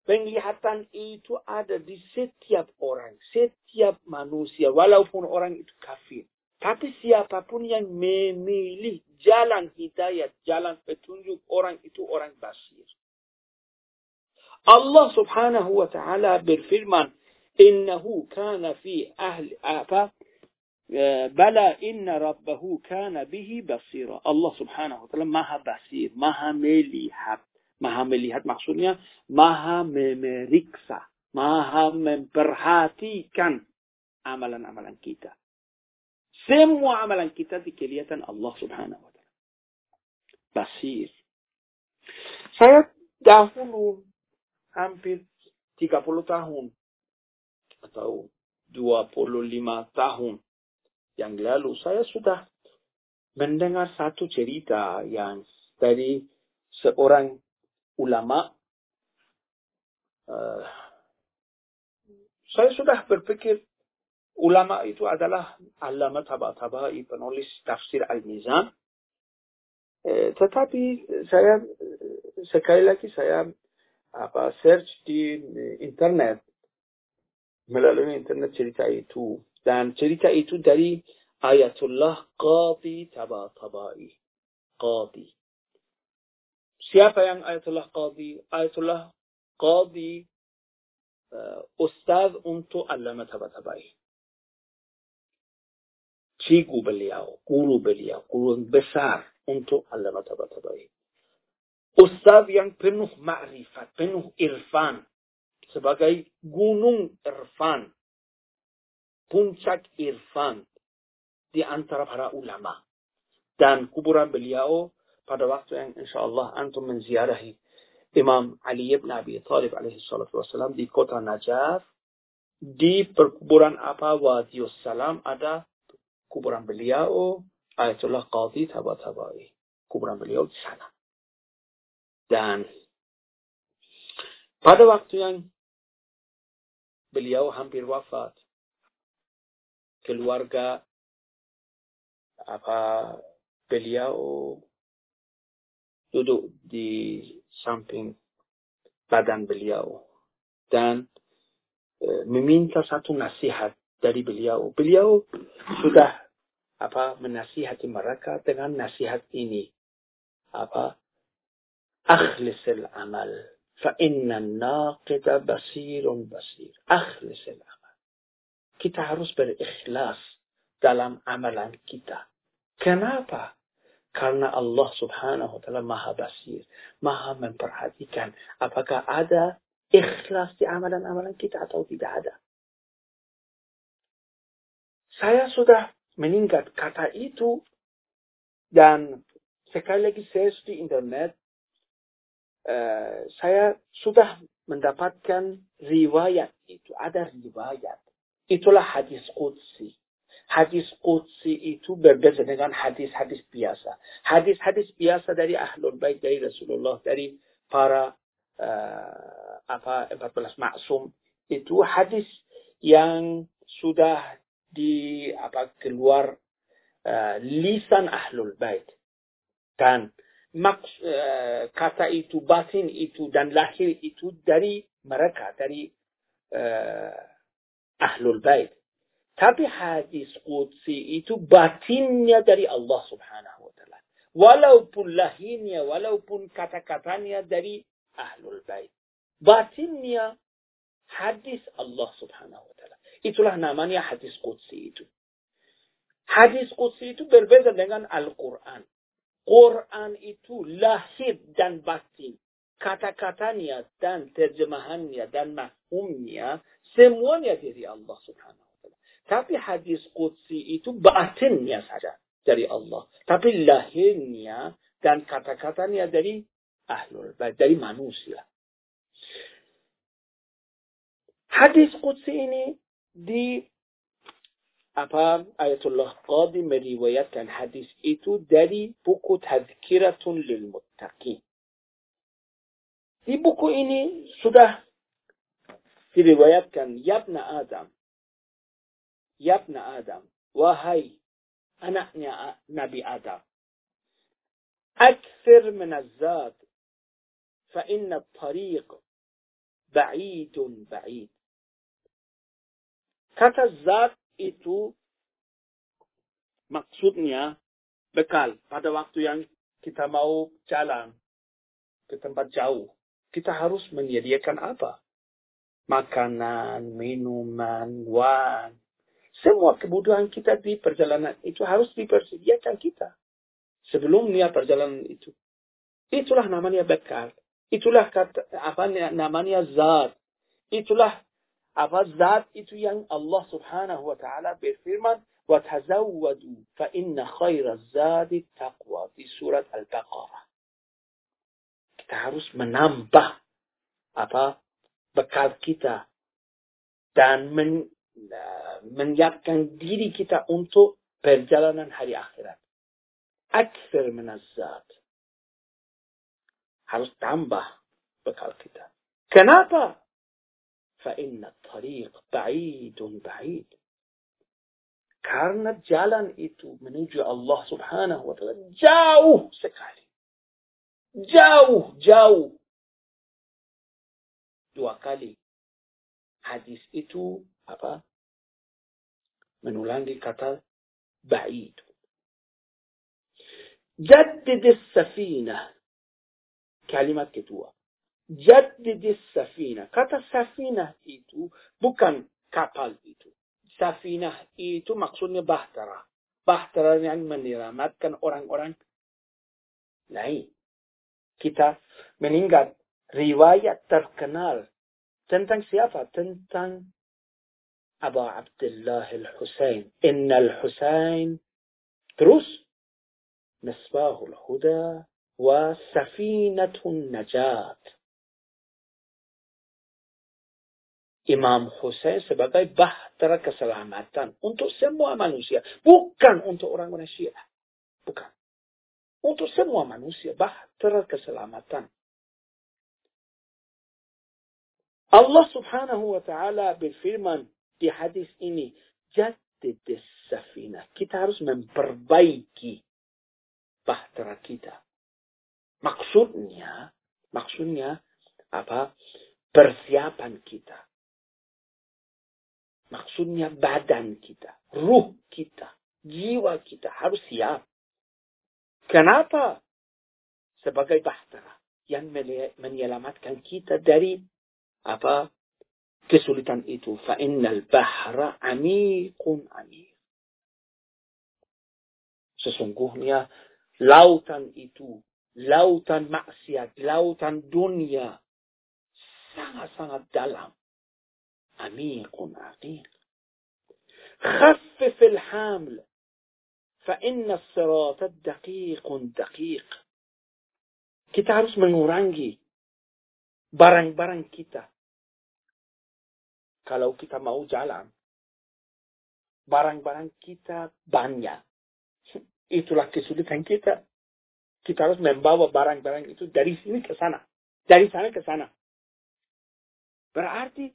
S1: penglihatan itu ada di setiap orang, setiap manusia, walaupun orang itu kafir. Tapi siapa pun yang memilih jalan hidayat, jalan petunjuk orang itu orang basir. Allah subhanahu wa ta'ala berfirman, Innahu kana fi ahli apa? Bala inna rabbahu kana bihi basira. Allah subhanahu wa ta'ala maha basir, maha melihat. Maha melihat maksudnya maha memeriksa, maha memperhatikan amalan-amalan kita. Semua amalan kita dikelihatan Allah subhanahu wa ta'ala. Basir. Saya dahulu hampir 30 tahun atau 25 tahun yang lalu saya sudah mendengar satu cerita yang dari seorang ulama uh, saya sudah berpikir ulama itu adalah alama taba-tabai penulis tafsir al-mizan. Eh, tetapi saya sekali lagi saya apa search di internet melalui internet cerita itu dan cerita itu dari Ayatullah Qadi Taba-Tabai. Qadi. Siapa yang Ayatullah Qadi? Ayatullah Qadi uh, Ustaz untuk Allama Taba-Tabai. Cikgu beliau, guru beliau, guru besar untuk Allama Taba-Tabai. Ustaz yang penuh ma'rifat, penuh irfan. Sebagai gunung irfan. Puncak irfan di antara para ulama. Dan kuburan beliau pada waktu yang insya Allah antum menziarahi Imam Ali ibn Abi Thalib alaihi salatu wassalam di kota Najaf. Di perkuburan apa Wadius Salam ada kuburan beliau Ayatullah Qadhi Tabatabai. Kuburan beliau di sana. Dan pada waktu yang beliau hampir wafat, keluarga apa beliau duduk di samping badan beliau dan e, meminta satu nasihat dari beliau. Beliau sudah apa menasihati mereka dengan nasihat ini. Apa? Akhlisil amal. Fa inna basirun basir. Akhlisil amal. Kita harus berikhlas dalam amalan kita. Kenapa? Karena Allah subhanahu wa ta'ala maha basir. Maha memperhatikan apakah ada ikhlas di amalan-amalan kita atau tidak ada. Saya sudah meningkat kata itu dan sekali lagi saya di internet uh, saya sudah mendapatkan riwayat itu ada riwayat itulah hadis qudsi hadis Qudsi itu berbeda dengan hadis-hadis biasa. Hadis-hadis biasa dari Ahlul Bait, dari Rasulullah, dari para uh, apa 14 maksum itu hadis yang sudah di apa keluar uh, lisan Ahlul Bait. Dan maks, uh, kata itu batin itu dan lahir itu dari mereka dari uh, Ahlul Bait. Tapi hadis Qudsi itu batinnya dari Allah subhanahu wa ta'ala. Walaupun lahirnya, walaupun kata-katanya dari Ahlul Bait. Batinnya hadis Allah subhanahu wa ta'ala. Itulah namanya hadis Qudsi itu. Hadis Qudsi itu berbeda dengan Al-Quran. Quran itu lahir dan batin. Kata-katanya dan terjemahannya dan mahumnya semuanya dari Allah subhanahu tapi hadis Qudsi itu batinnya saja dari Allah. Tapi lahirnya dan kata-katanya dari ahlul bait, dari manusia. Hadis Qudsi ini di apa Ayatullah Qadi meriwayatkan hadis itu dari buku Tazkiratun lil Muttaqin. Di buku ini sudah diriwayatkan Yabna Adam يا ابن آدم وهي أنا نبي آدم. أكثر من الذات فإن الطريق بعيد بعيد. كتا الزاد إتو مقصودنيا بكال. بعد وقت يعني كتا ماو جالان كتا جاو كتا هاروس من يليكن أبا. مكانان منو من وان. semua kebutuhan kita di perjalanan itu harus dipersediakan kita. Sebelumnya perjalanan itu. Itulah namanya bekal. Itulah kata, apa namanya zat. Itulah apa zat itu yang Allah subhanahu wa ta'ala berfirman وَتَزَوَّدُوا فَإِنَّ خَيْرَ الزَّادِ التَّقْوَى di surat Al-Baqarah. Kita harus menambah apa bekal kita dan men, menyiapkan diri kita untuk perjalanan hari akhirat. Aksir menazat. Harus tambah bekal kita. Kenapa? فإن الطريق بعيد بعيد karena jalan itu menuju Allah subhanahu wa ta'ala jauh sekali. Jauh, jauh. Dua kali. Hadis itu apa menulangi kata ba'id. Jaddid safina. Kalimat kedua. Jaddid safina. Kata safina itu bukan kapal itu. Safina itu maksudnya bahtera. Bahtera yang menyelamatkan orang-orang lain. Kita meninggal riwayat terkenal tentang siapa? Tentang Abu Abdullah al-Husain. Inna al-Husain terus misbahul huda wa safinatun najat. Imam Hussein sebagai bahtera keselamatan untuk semua manusia. Bukan untuk orang manusia. Bukan. Untuk semua manusia. Bahtera keselamatan. Allah subhanahu wa ta'ala berfirman di hadis ini. Jadid safina. Kita harus memperbaiki bahtera kita. Maksudnya, maksudnya apa? Persiapan kita Maksudnya badan kita, ruh kita, jiwa kita harus siap. Kenapa? Sebagai bahtera yang menyelamatkan kita dari apa kesulitan itu. Fa'innal bahra amikun amik. Sesungguhnya lautan itu, lautan maksiat, lautan dunia sangat-sangat dalam. عميق عقيق خفف الحامل فإن الصراط دقيق دقيق kita harus mengurangi barang-barang kita. Kalau kita mau jalan, barang-barang kita banyak. Itulah kesulitan kita. Kita harus membawa barang-barang itu dari sini ke sana. Dari sana ke sana. Berarti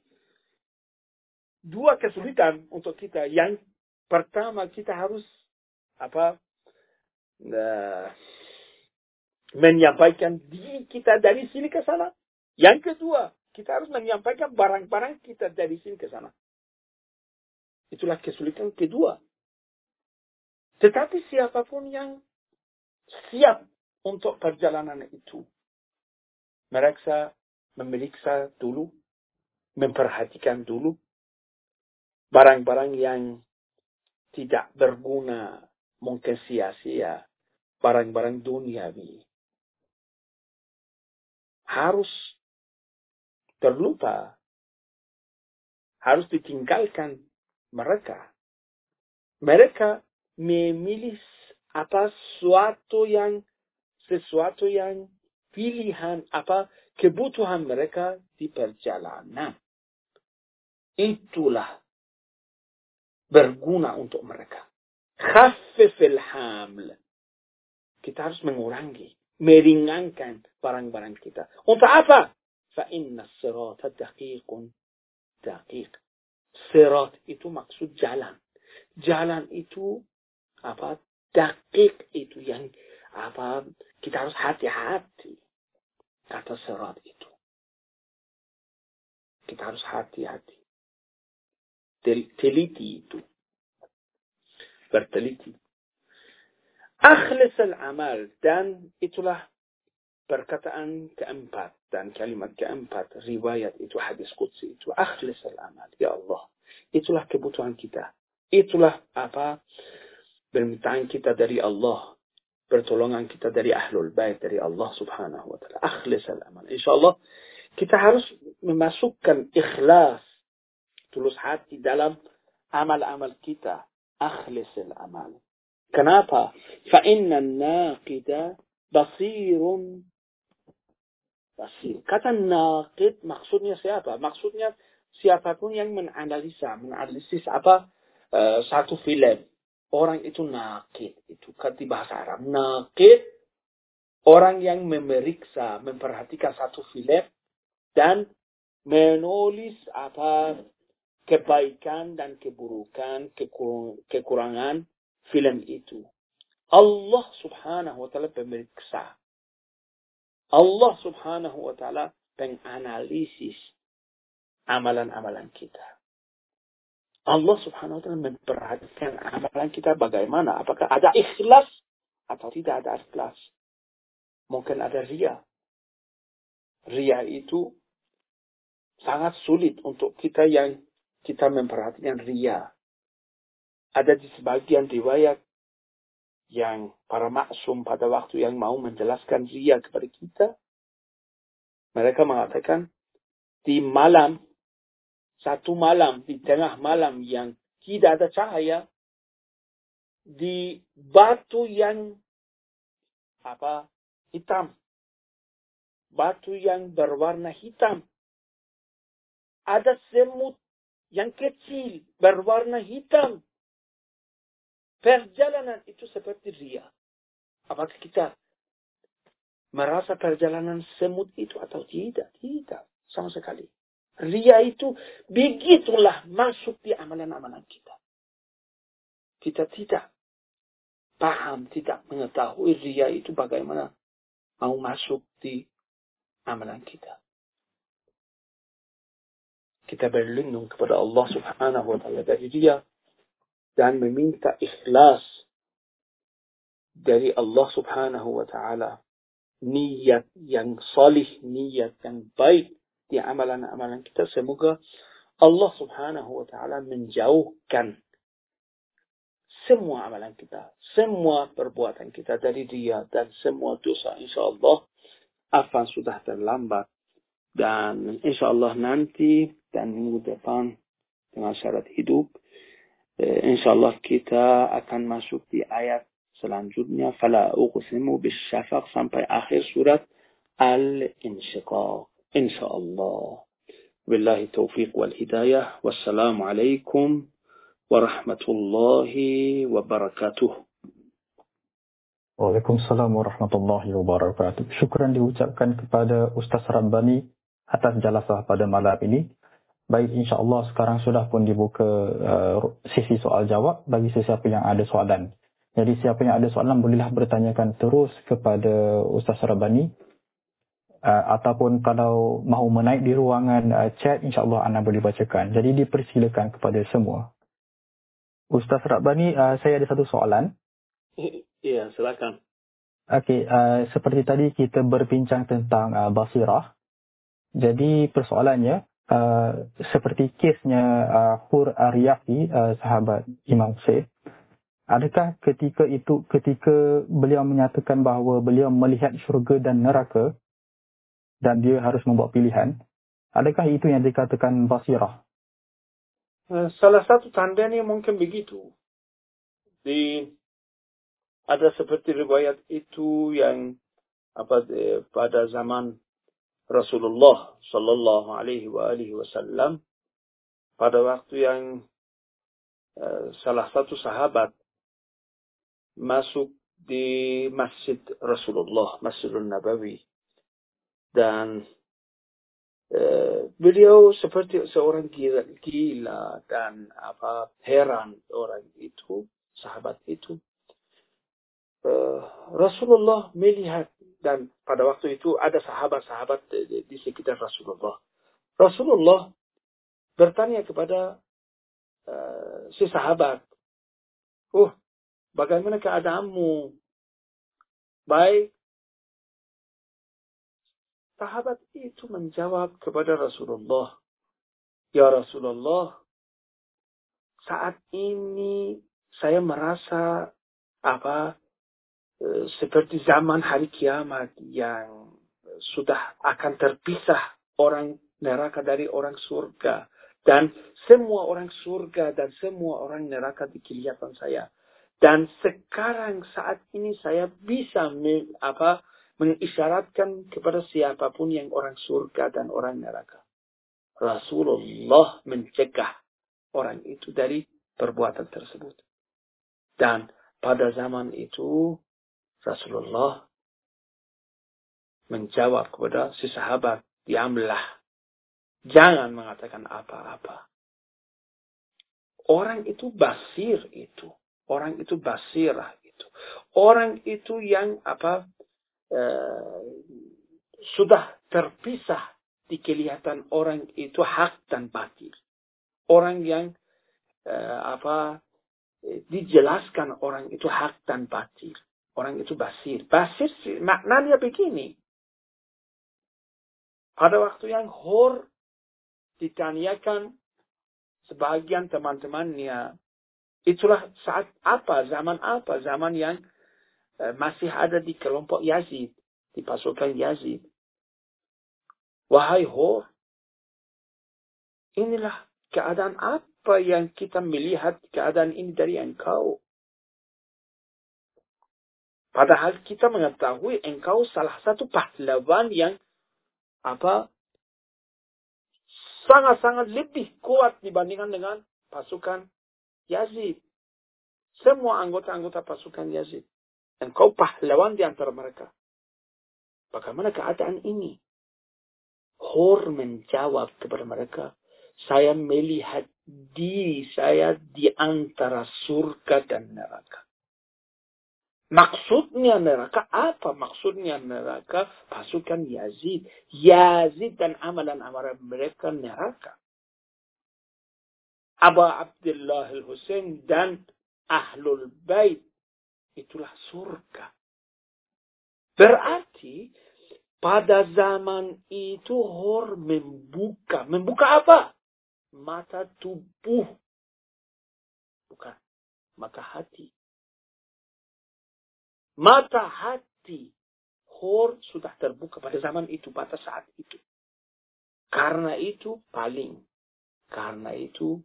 S1: dua kesulitan untuk kita. Yang pertama kita harus apa uh, menyampaikan diri kita dari sini ke sana. Yang kedua, kita harus menyampaikan barang-barang kita dari sini ke sana. Itulah kesulitan kedua. Tetapi siapa pun yang siap untuk perjalanan itu, mereka memeriksa dulu, memperhatikan dulu barang-barang yang tidak berguna, mungkin sia-sia, barang-barang duniawi. Harus terlupa, harus ditinggalkan mereka. Mereka memilih apa sesuatu yang sesuatu yang pilihan apa kebutuhan mereka di perjalanan. Itulah berguna untuk mereka. Khaffifil haml. Kita harus mengurangi, meringankan barang-barang kita. Untuk apa? Fa'inna sirata daqiqun daqiq. Sirat itu maksud jalan. Jalan itu apa? Daqiq itu yang apa? Kita harus hati-hati. Kata sirat itu. Kita harus hati-hati teliti itu. Berteliti. Akhlis al-amal dan itulah perkataan keempat dan kalimat keempat riwayat itu hadis qudsi itu akhlis al-amal ya Allah itulah kebutuhan kita itulah apa permintaan kita dari Allah pertolongan kita dari ahlul bait dari Allah subhanahu wa ta'ala akhlis al-amal insyaallah kita harus memasukkan ikhlas tulus hati dalam amal-amal kita. Akhlisil amal. Kenapa? Fa'inna naqida basirun Kata naqid maksudnya siapa? Maksudnya siapa pun yang menganalisa, menganalisis apa uh, satu film. Orang itu naqid. Itu kata bahasa Arab. Naqid orang yang memeriksa, memperhatikan satu film dan menulis apa kebaikan dan keburukan, kekurangan film itu. Allah subhanahu wa ta'ala pemeriksa. Allah subhanahu wa ta'ala penganalisis amalan-amalan kita. Allah subhanahu wa ta'ala memperhatikan amalan kita bagaimana. Apakah ada ikhlas atau tidak ada ikhlas. Mungkin ada ria. Ria itu sangat sulit untuk kita yang kita memperhatikan ria. Ada di sebagian riwayat yang para maksum pada waktu yang mau menjelaskan ria kepada kita, mereka mengatakan di malam, satu malam, di tengah malam yang tidak ada cahaya, di batu yang apa hitam, batu yang berwarna hitam, ada semut yang kecil berwarna hitam Perjalanan itu seperti ria. Apakah kita merasa perjalanan semut itu atau tidak? Tidak. Sama sekali. Ria itu begitulah masuk di amalan-amalan kita. Kita tidak paham, tidak mengetahui ria itu bagaimana mau masuk di amalan kita. Kita berlindung kepada Allah subhanahu wa ta'ala dari dia dan meminta ikhlas dari Allah Subhanahu wa taala. Niat yang salih niat yang baik di amalan-amalan kita. Semoga Allah Subhanahu wa taala menjauhkan semua amalan kita, semua perbuatan kita dari dia dan semua dosa. Insyaallah afan sudah terlambat. Dan insyaallah nanti dan minggu depan dengan syarat hidup insyaallah kita akan masuk di ayat selanjutnya fala uqsimu bisyafaq sampai akhir surat al-insyiqaq insyaallah billahi taufiq wal hidayah wassalamu alaikum warahmatullahi wabarakatuh
S2: Waalaikumsalam warahmatullahi wabarakatuh. Syukran diucapkan kepada Ustaz Rabbani atas jalasah pada malam ini. Baik, insyaAllah sekarang sudah pun dibuka uh, sesi soal jawab bagi sesiapa yang ada soalan. Jadi siapa yang ada soalan bolehlah bertanyakan terus kepada Ustaz Rabani. Uh, ataupun kalau mahu menaik di ruangan uh, chat, insyaAllah anda boleh bacakan. Jadi dipersilakan kepada semua. Ustaz Rabani, uh, saya ada satu soalan.
S1: Ya, silakan.
S2: Okey, uh, seperti tadi kita berbincang tentang uh, basirah. Jadi persoalannya, Uh, seperti kesnya uh, Hur Aryafi, uh, sahabat Imam Syed. Adakah ketika itu, ketika beliau menyatakan bahawa beliau melihat syurga dan neraka dan dia harus membuat pilihan, adakah itu yang dikatakan basirah?
S1: Uh, salah satu tandanya mungkin begitu. Di ada seperti riwayat itu yang apa pada zaman Rasulullah Sallallahu Alaihi Wasallam pada waktu yang uh, salah satu sahabat masuk di masjid Rasulullah, Masjidul Nabawi, dan uh, beliau seperti seorang gila, gila dan apa heran orang itu, sahabat itu. Uh, Rasulullah melihat dan pada waktu itu ada sahabat-sahabat di, sekitar Rasulullah. Rasulullah bertanya kepada uh, si sahabat, "Oh, bagaimana keadaanmu?" Baik. Sahabat itu menjawab kepada Rasulullah, "Ya Rasulullah, saat ini saya merasa apa seperti zaman hari kiamat yang sudah akan terpisah orang neraka dari orang surga. Dan semua orang surga dan semua orang neraka di kelihatan saya. Dan sekarang saat ini saya bisa me, apa mengisyaratkan kepada siapa pun yang orang surga dan orang neraka. Rasulullah mencegah orang itu dari perbuatan tersebut. Dan pada zaman itu Rasulullah menjawab kepada si sahabat, diamlah Jangan mengatakan apa-apa. Orang itu basir itu. Orang itu basirah itu. Orang itu yang apa uh, sudah terpisah di kelihatan orang itu hak dan batil. Orang yang uh, apa dijelaskan orang itu hak dan batil. Orang itu basir. Basir maknanya begini. Pada waktu yang hor ditanyakan sebagian teman-temannya itulah saat apa, zaman apa, zaman yang uh, masih ada di kelompok Yazid, di pasukan Yazid. Wahai Hor, inilah keadaan apa yang kita melihat keadaan ini dari engkau. Padahal kita mengetahui engkau salah satu pahlawan yang apa sangat-sangat lebih kuat dibandingkan dengan pasukan Yazid. Semua anggota-anggota pasukan Yazid. Dan kau pahlawan di antara mereka. Bagaimana keadaan ini? Hor menjawab kepada mereka. Saya melihat diri saya di antara surga dan neraka. Maksudnya neraka apa? Maksudnya neraka pasukan Yazid. Yazid dan amalan-amalan mereka neraka. Abu Abdullah al-Husain dan Ahlul Bait. Itulah surga. Berarti pada zaman itu Hor membuka. Membuka apa? Mata tubuh. Bukan. Mata hati Mata hati Hor sudah terbuka pada zaman itu, pada saat itu. Karena itu paling. Karena itu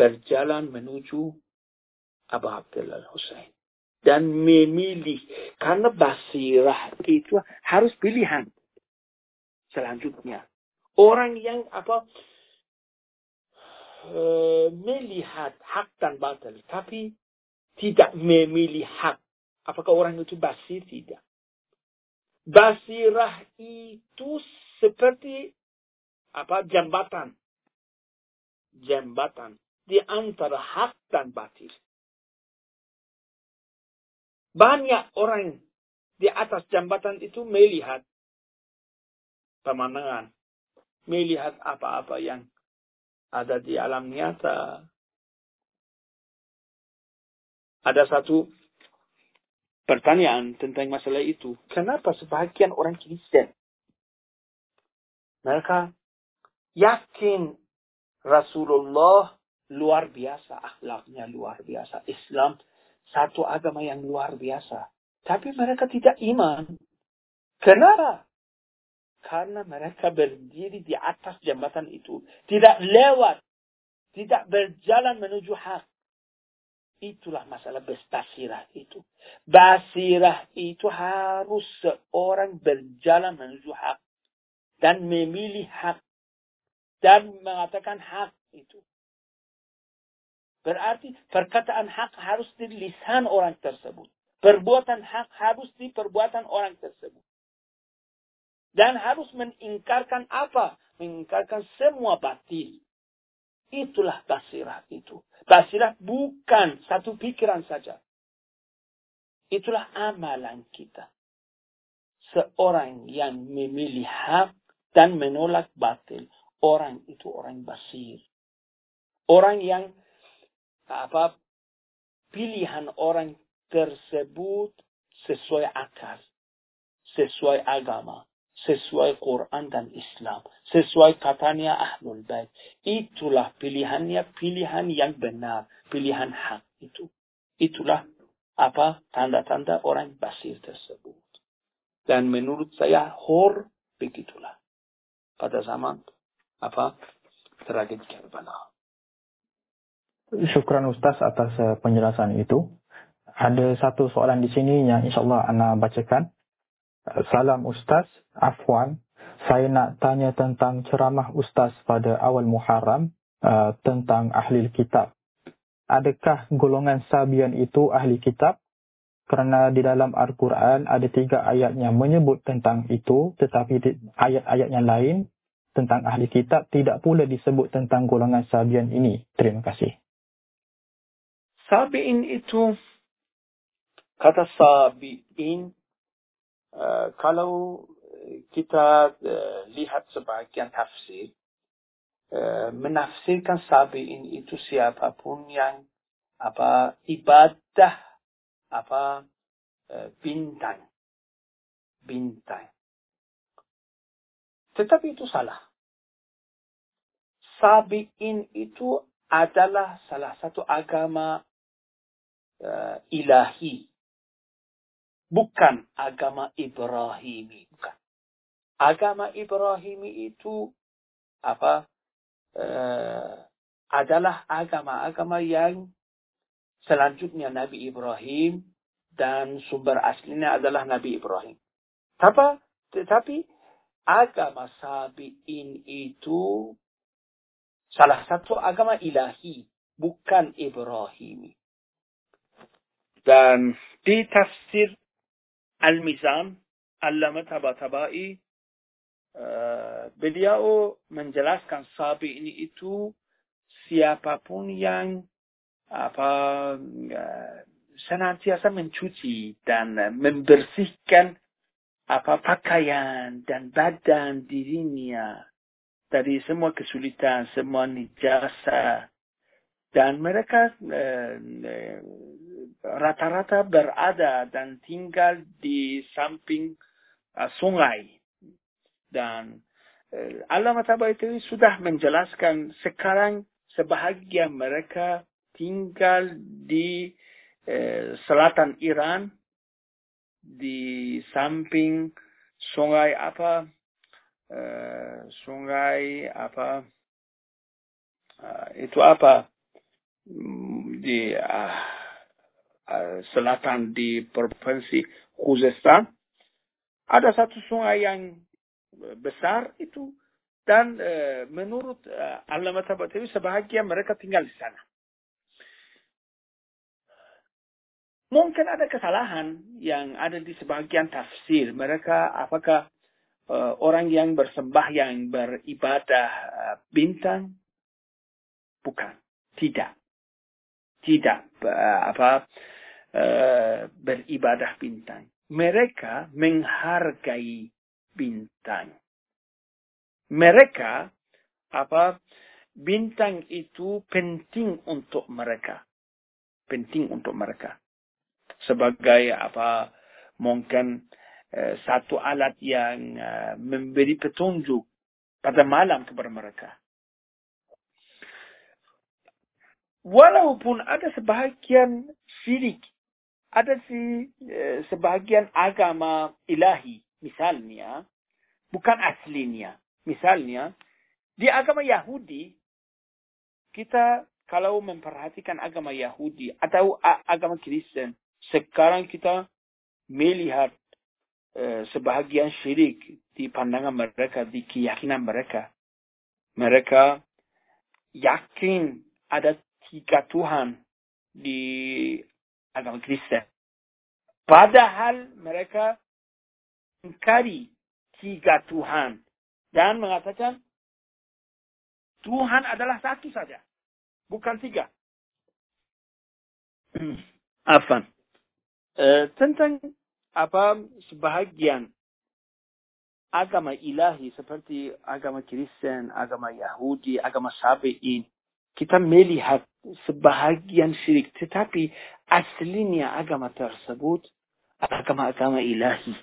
S1: berjalan menuju Abu Abdullah Hussein. Dan memilih. Karena basirah itu harus pilihan. Selanjutnya. Orang yang apa uh, melihat hak dan batal. Tapi tidak memilih hak Apakah orang itu basir? Tidak. Basirah itu seperti apa jambatan. Jambatan di antara hak dan batil. Banyak orang di atas jambatan itu melihat pemandangan, melihat apa-apa yang ada di alam nyata. Ada satu pertanyaan tentang masalah itu. Kenapa sebagian orang Kristen mereka yakin Rasulullah luar biasa, akhlaknya luar biasa, Islam satu agama yang luar biasa. Tapi mereka tidak iman. Kenapa? Karena mereka berdiri di atas jembatan itu. Tidak lewat. Tidak berjalan menuju hak. Itulah masalah basirah itu. Basirah itu harus seorang berjalan menuju hak. Dan memilih hak. Dan mengatakan hak itu. Berarti perkataan hak harus di lisan orang tersebut. Perbuatan hak harus di perbuatan orang tersebut. Dan harus mengingkarkan apa? Mengingkarkan semua batil. Itulah basirah itu. Basirah bukan satu pikiran saja. Itulah amalan kita. Seorang yang memilih hak dan menolak batil. Orang itu orang basir. Orang yang apa pilihan orang tersebut sesuai akal, sesuai agama, sesuai Quran dan Islam, sesuai katanya Ahlul Bait. Itulah pilihannya, pilihan yang benar, pilihan hak itu. Itulah apa tanda-tanda orang basir tersebut. Dan menurut saya hor begitulah. Pada zaman apa tragedi Karbala.
S2: Syukran Ustaz atas eh, penjelasan itu. Ada satu soalan di sini yang insya Allah Ana bacakan. Salam Ustaz, Afwan. Saya nak tanya tentang ceramah Ustaz pada awal Muharram uh, tentang ahli kitab. Adakah golongan Sabian itu ahli kitab? Kerana di dalam Al-Quran ada tiga ayat yang menyebut tentang itu, tetapi ayat-ayat yang lain tentang ahli kitab tidak pula disebut tentang golongan Sabian ini? Terima kasih.
S1: Sabiin itu kata Sabiin kalau kita uh, lihat sebagian tafsir uh, menafsirkan Sabiin itu siapa pun yang apa ibadah apa bintang. Bintang. Tetapi itu salah. Sabi'in itu adalah salah satu agama uh, ilahi. Bukan agama Ibrahimi. Bukan. Agama Ibrahimi itu apa? Uh, adalah agama-agama yang selanjutnya Nabi Ibrahim dan sumber aslinya adalah Nabi Ibrahim. Tapi, tetapi agama Sabi'in itu salah satu agama ilahi, bukan Ibrahimi. Dan di tafsir Al-Mizan, Allama Tabatabai, uh, beliau menjelaskan sabi ini itu siapa pun yang uh, senantiasa mencuci dan membersihkan apa pakaian dan badan dirinya dari semua kesulitan, semua nijasa. Dan mereka rata-rata berada dan tinggal di samping uh, sungai. Dan uh, Mataba itu sudah menjelaskan sekarang sebahagian mereka tinggal di uh, selatan Iran, di samping sungai apa uh, sungai apa uh, itu apa di uh, selatan di provinsi Khuzestan ada satu sungai yang besar itu dan uh, menurut uh, Allama Tabatawi sebahagian mereka tinggal di sana. Mungkin ada kesalahan yang ada di sebagian tafsir. Mereka apakah uh, orang yang bersembah yang beribadah uh, bintang bukan tidak tidak uh, apa uh, beribadah bintang. Mereka menghargai bintang. Mereka apa bintang itu penting untuk mereka. Penting untuk mereka. Sebagai apa mungkin Eh, satu alat yang uh, memberi petunjuk pada malam kepada mereka. Walaupun ada sebahagian syirik, ada si uh, sebahagian agama ilahi, misalnya, bukan aslinya. Misalnya, di agama Yahudi, kita kalau memperhatikan agama Yahudi atau agama Kristen, sekarang kita melihat Eh, sebahagian syirik di pandangan mereka, di keyakinan mereka. Mereka yakin ada tiga Tuhan di agama Kristen. Padahal mereka mengkari tiga Tuhan dan mengatakan Tuhan adalah satu saja, bukan tiga. Afan. Uh, tentang apa sebahagian agama ilahi seperti agama Kristen, agama Yahudi, agama Sabi'in, kita melihat sebahagian syirik. Tetapi aslinya agama tersebut agama-agama ilahi.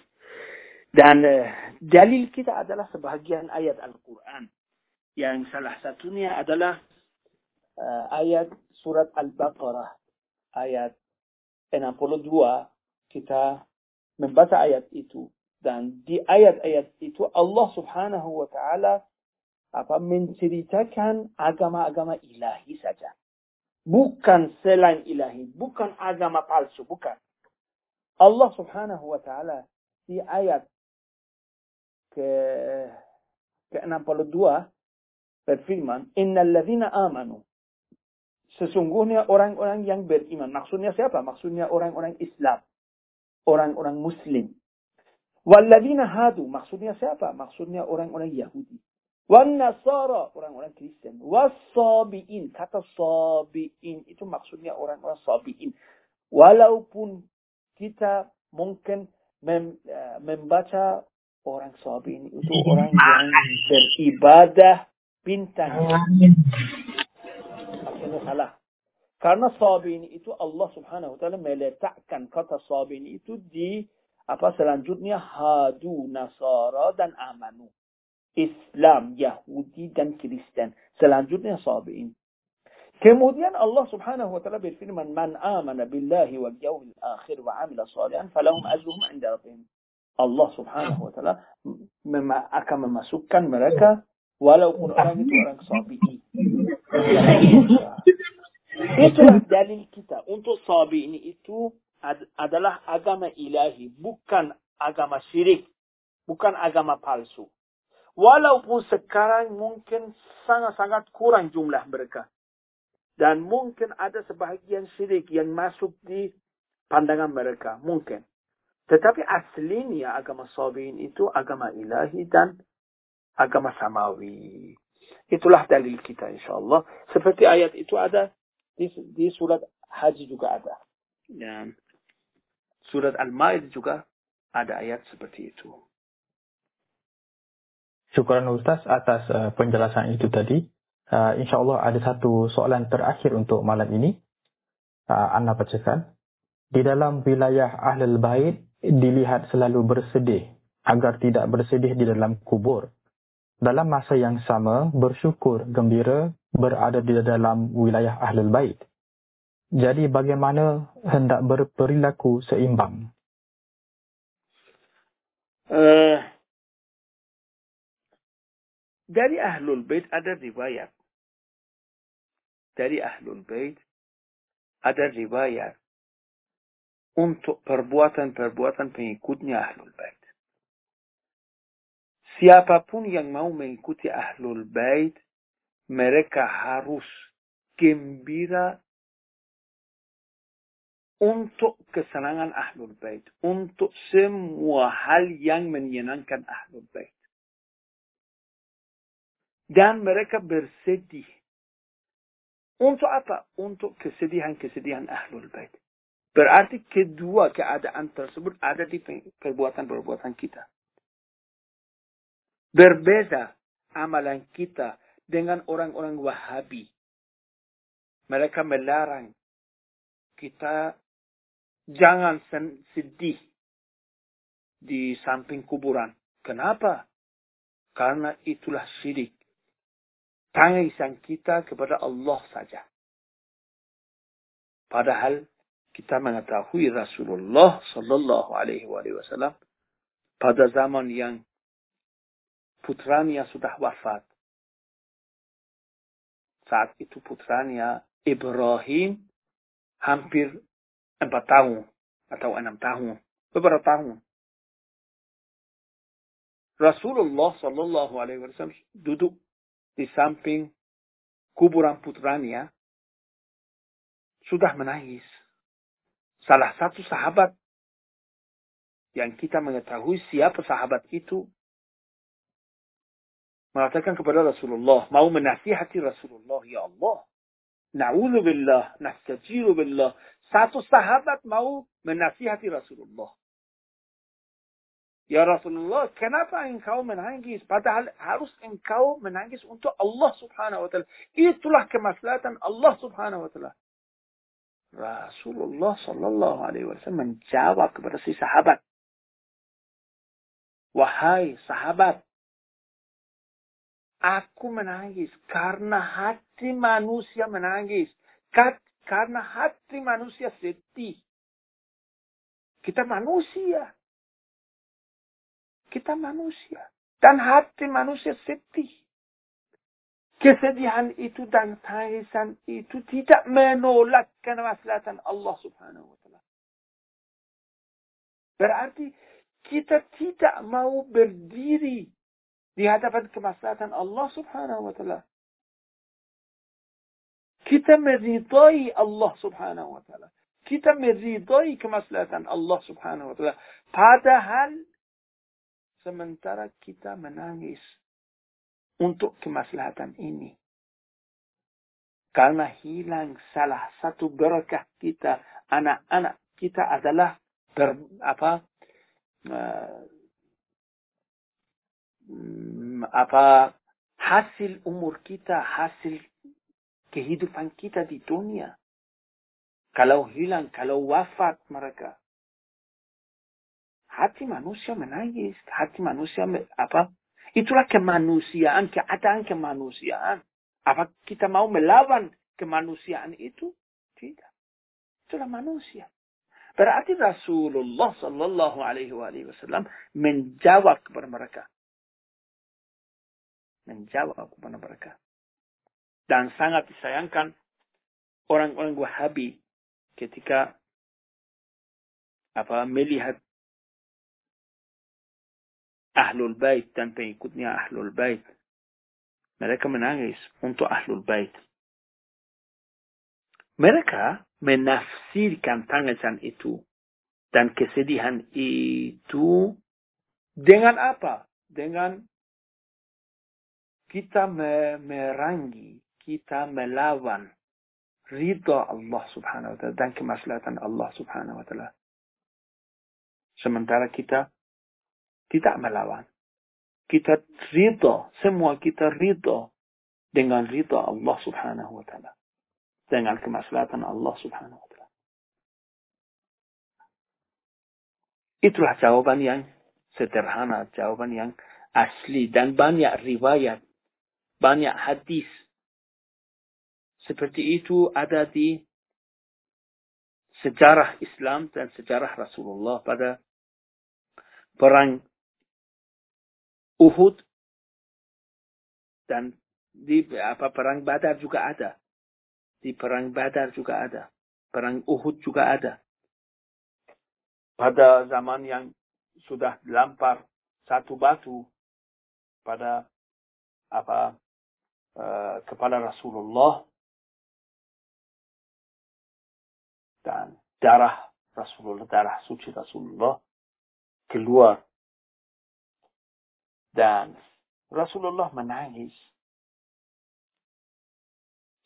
S1: Dan uh, dalil kita adalah sebahagian ayat Al-Quran. Yang salah satunya adalah uh, ayat surat Al-Baqarah. Ayat 62 kita membaca ayat itu dan di ayat-ayat itu Allah Subhanahu wa taala apa menceritakan agama-agama ilahi saja. Bukan selain ilahi, bukan agama palsu, bukan. Allah Subhanahu wa taala di ayat ke ke-62 berfirman, "Innal ladzina amanu" Sesungguhnya orang-orang yang beriman. Maksudnya siapa? Maksudnya orang-orang Islam orang-orang muslim. Walladzina hadu, maksudnya siapa? Maksudnya orang-orang Yahudi. Wan Nasara, orang-orang Kristen. Wasabi'in, kata sabi'in itu maksudnya orang-orang sabi'in. Walaupun kita mungkin mem, uh, membaca orang sabi'in itu orang yang beribadah bintang. Maksudnya salah. Karena sabi'in itu Allah subhanahu wa ta'ala meletakkan kata sabi'in itu di apa selanjutnya hadu nasara dan amanu. Islam, Yahudi dan Kristen. Selanjutnya sabi'in. Kemudian Allah subhanahu wa ta'ala berfirman, Man amana billahi wal yawmil akhir wa amila salihan, falahum ajruhum inda. Allah subhanahu wa ta'ala akan memasukkan mereka walaupun orang itu orang sabi'i. Itulah dalil kita. Untuk sabi ini itu adalah agama ilahi, bukan agama syirik, bukan agama palsu. Walaupun sekarang mungkin sangat-sangat kurang jumlah mereka. Dan mungkin ada sebahagian syirik yang masuk di pandangan mereka. Mungkin. Tetapi aslinya agama sabiin itu agama ilahi dan agama samawi. Itulah dalil kita insyaAllah. Seperti ayat itu ada di, di surat haji juga ada. Dan surat Al-Ma'id juga ada ayat seperti itu.
S2: Syukuran Ustaz atas uh, penjelasan itu tadi. Uh, InsyaAllah ada satu soalan terakhir untuk malam ini. Uh, Anda bacakan. Di dalam wilayah Ahlul Bait dilihat selalu bersedih agar tidak bersedih di dalam kubur. Dalam masa yang sama, bersyukur, gembira berada di dalam wilayah Ahlul Bait. Jadi bagaimana hendak berperilaku seimbang?
S1: Uh, dari Ahlul Bait ada riwayat. Dari Ahlul Bait ada riwayat untuk perbuatan-perbuatan pengikutnya Ahlul Bait. Siapapun yang mau mengikuti Ahlul Bait, mereka harus gembira untuk kesenangan Ahlul Bait, untuk semua hal yang menyenangkan Ahlul Bait. Dan mereka bersedih. Untuk apa? Untuk kesedihan-kesedihan Ahlul Bait. Berarti kedua keadaan tersebut ada di perbuatan-perbuatan kita. Berbeda amalan kita dengan orang-orang Wahabi. Mereka melarang kita jangan sedih di samping kuburan. Kenapa? Karena itulah syirik tangisan kita kepada Allah saja. Padahal kita mengetahui Rasulullah Sallallahu Alaihi Wasallam pada zaman yang putranya sudah wafat. Saat itu putranya Ibrahim hampir empat tahun atau enam tahun, beberapa tahun. Rasulullah Sallallahu Alaihi Wasallam duduk di samping kuburan putranya sudah menangis. Salah satu sahabat yang kita mengetahui siapa sahabat itu mengatakan kepada Rasulullah, mau menasihati Rasulullah, ya Allah. Na'udhu billah, nastajiru billah. Satu sahabat mau menasihati Rasulullah. Ya Rasulullah, kenapa engkau menangis? Padahal harus engkau menangis untuk Allah subhanahu wa ta'ala. Itulah kemaslahatan Allah subhanahu wa ta'ala. Rasulullah sallallahu alaihi wasallam menjawab kepada si sahabat. Wahai sahabat, aku menangis karena hati manusia menangis. Karena hati manusia sedih. Kita manusia. Kita manusia. Dan hati manusia sedih. Kesedihan itu dan tangisan itu tidak menolak kemaslahatan Allah subhanahu wa ta'ala. Berarti kita tidak mau berdiri di hadapan kemaslahatan Allah subhanahu wa ta'ala. Kita meridai Allah subhanahu wa ta'ala. Kita meridai kemaslahatan Allah subhanahu wa ta'ala. Padahal sementara kita menangis untuk kemaslahatan ini. Karena hilang salah satu berkah kita, anak-anak kita adalah ber, apa uh, apa hasil umur kita, hasil kehidupan kita di dunia. Kalau hilang, kalau wafat mereka, hati manusia menangis, hati manusia apa? Itulah kemanusiaan, keadaan kemanusiaan. Apa kita mau melawan kemanusiaan itu? Tidak. Itulah manusia. Berarti Rasulullah Sallallahu Alaihi Wasallam menjawab kepada mereka. Menjawab kepada mereka. Dan sangat disayangkan orang-orang Wahabi ketika apa melihat Ahlul Bait dan pengikutnya Ahlul Bait. Mereka menangis untuk Ahlul Bait. Mereka menafsirkan tangisan itu dan kesedihan itu dengan apa? Dengan kita merangi, kita melawan ridha Allah subhanahu wa ta'ala dan kemaslahatan Allah subhanahu wa ta'ala. Sementara kita tidak melawan. Kita ridha, semua kita ridha dengan ridha Allah subhanahu wa ta'ala dengan kemaslahatan Allah Subhanahu wa taala. Itulah jawaban yang sederhana, jawaban yang asli dan banyak riwayat, banyak hadis seperti itu ada di sejarah Islam dan sejarah Rasulullah pada perang Uhud dan di apa perang Badar juga ada. Di perang Badar juga ada. Perang Uhud juga ada. Pada zaman yang sudah dilampar satu batu pada apa uh, kepada Rasulullah dan darah Rasulullah darah suci Rasulullah keluar dan Rasulullah menangis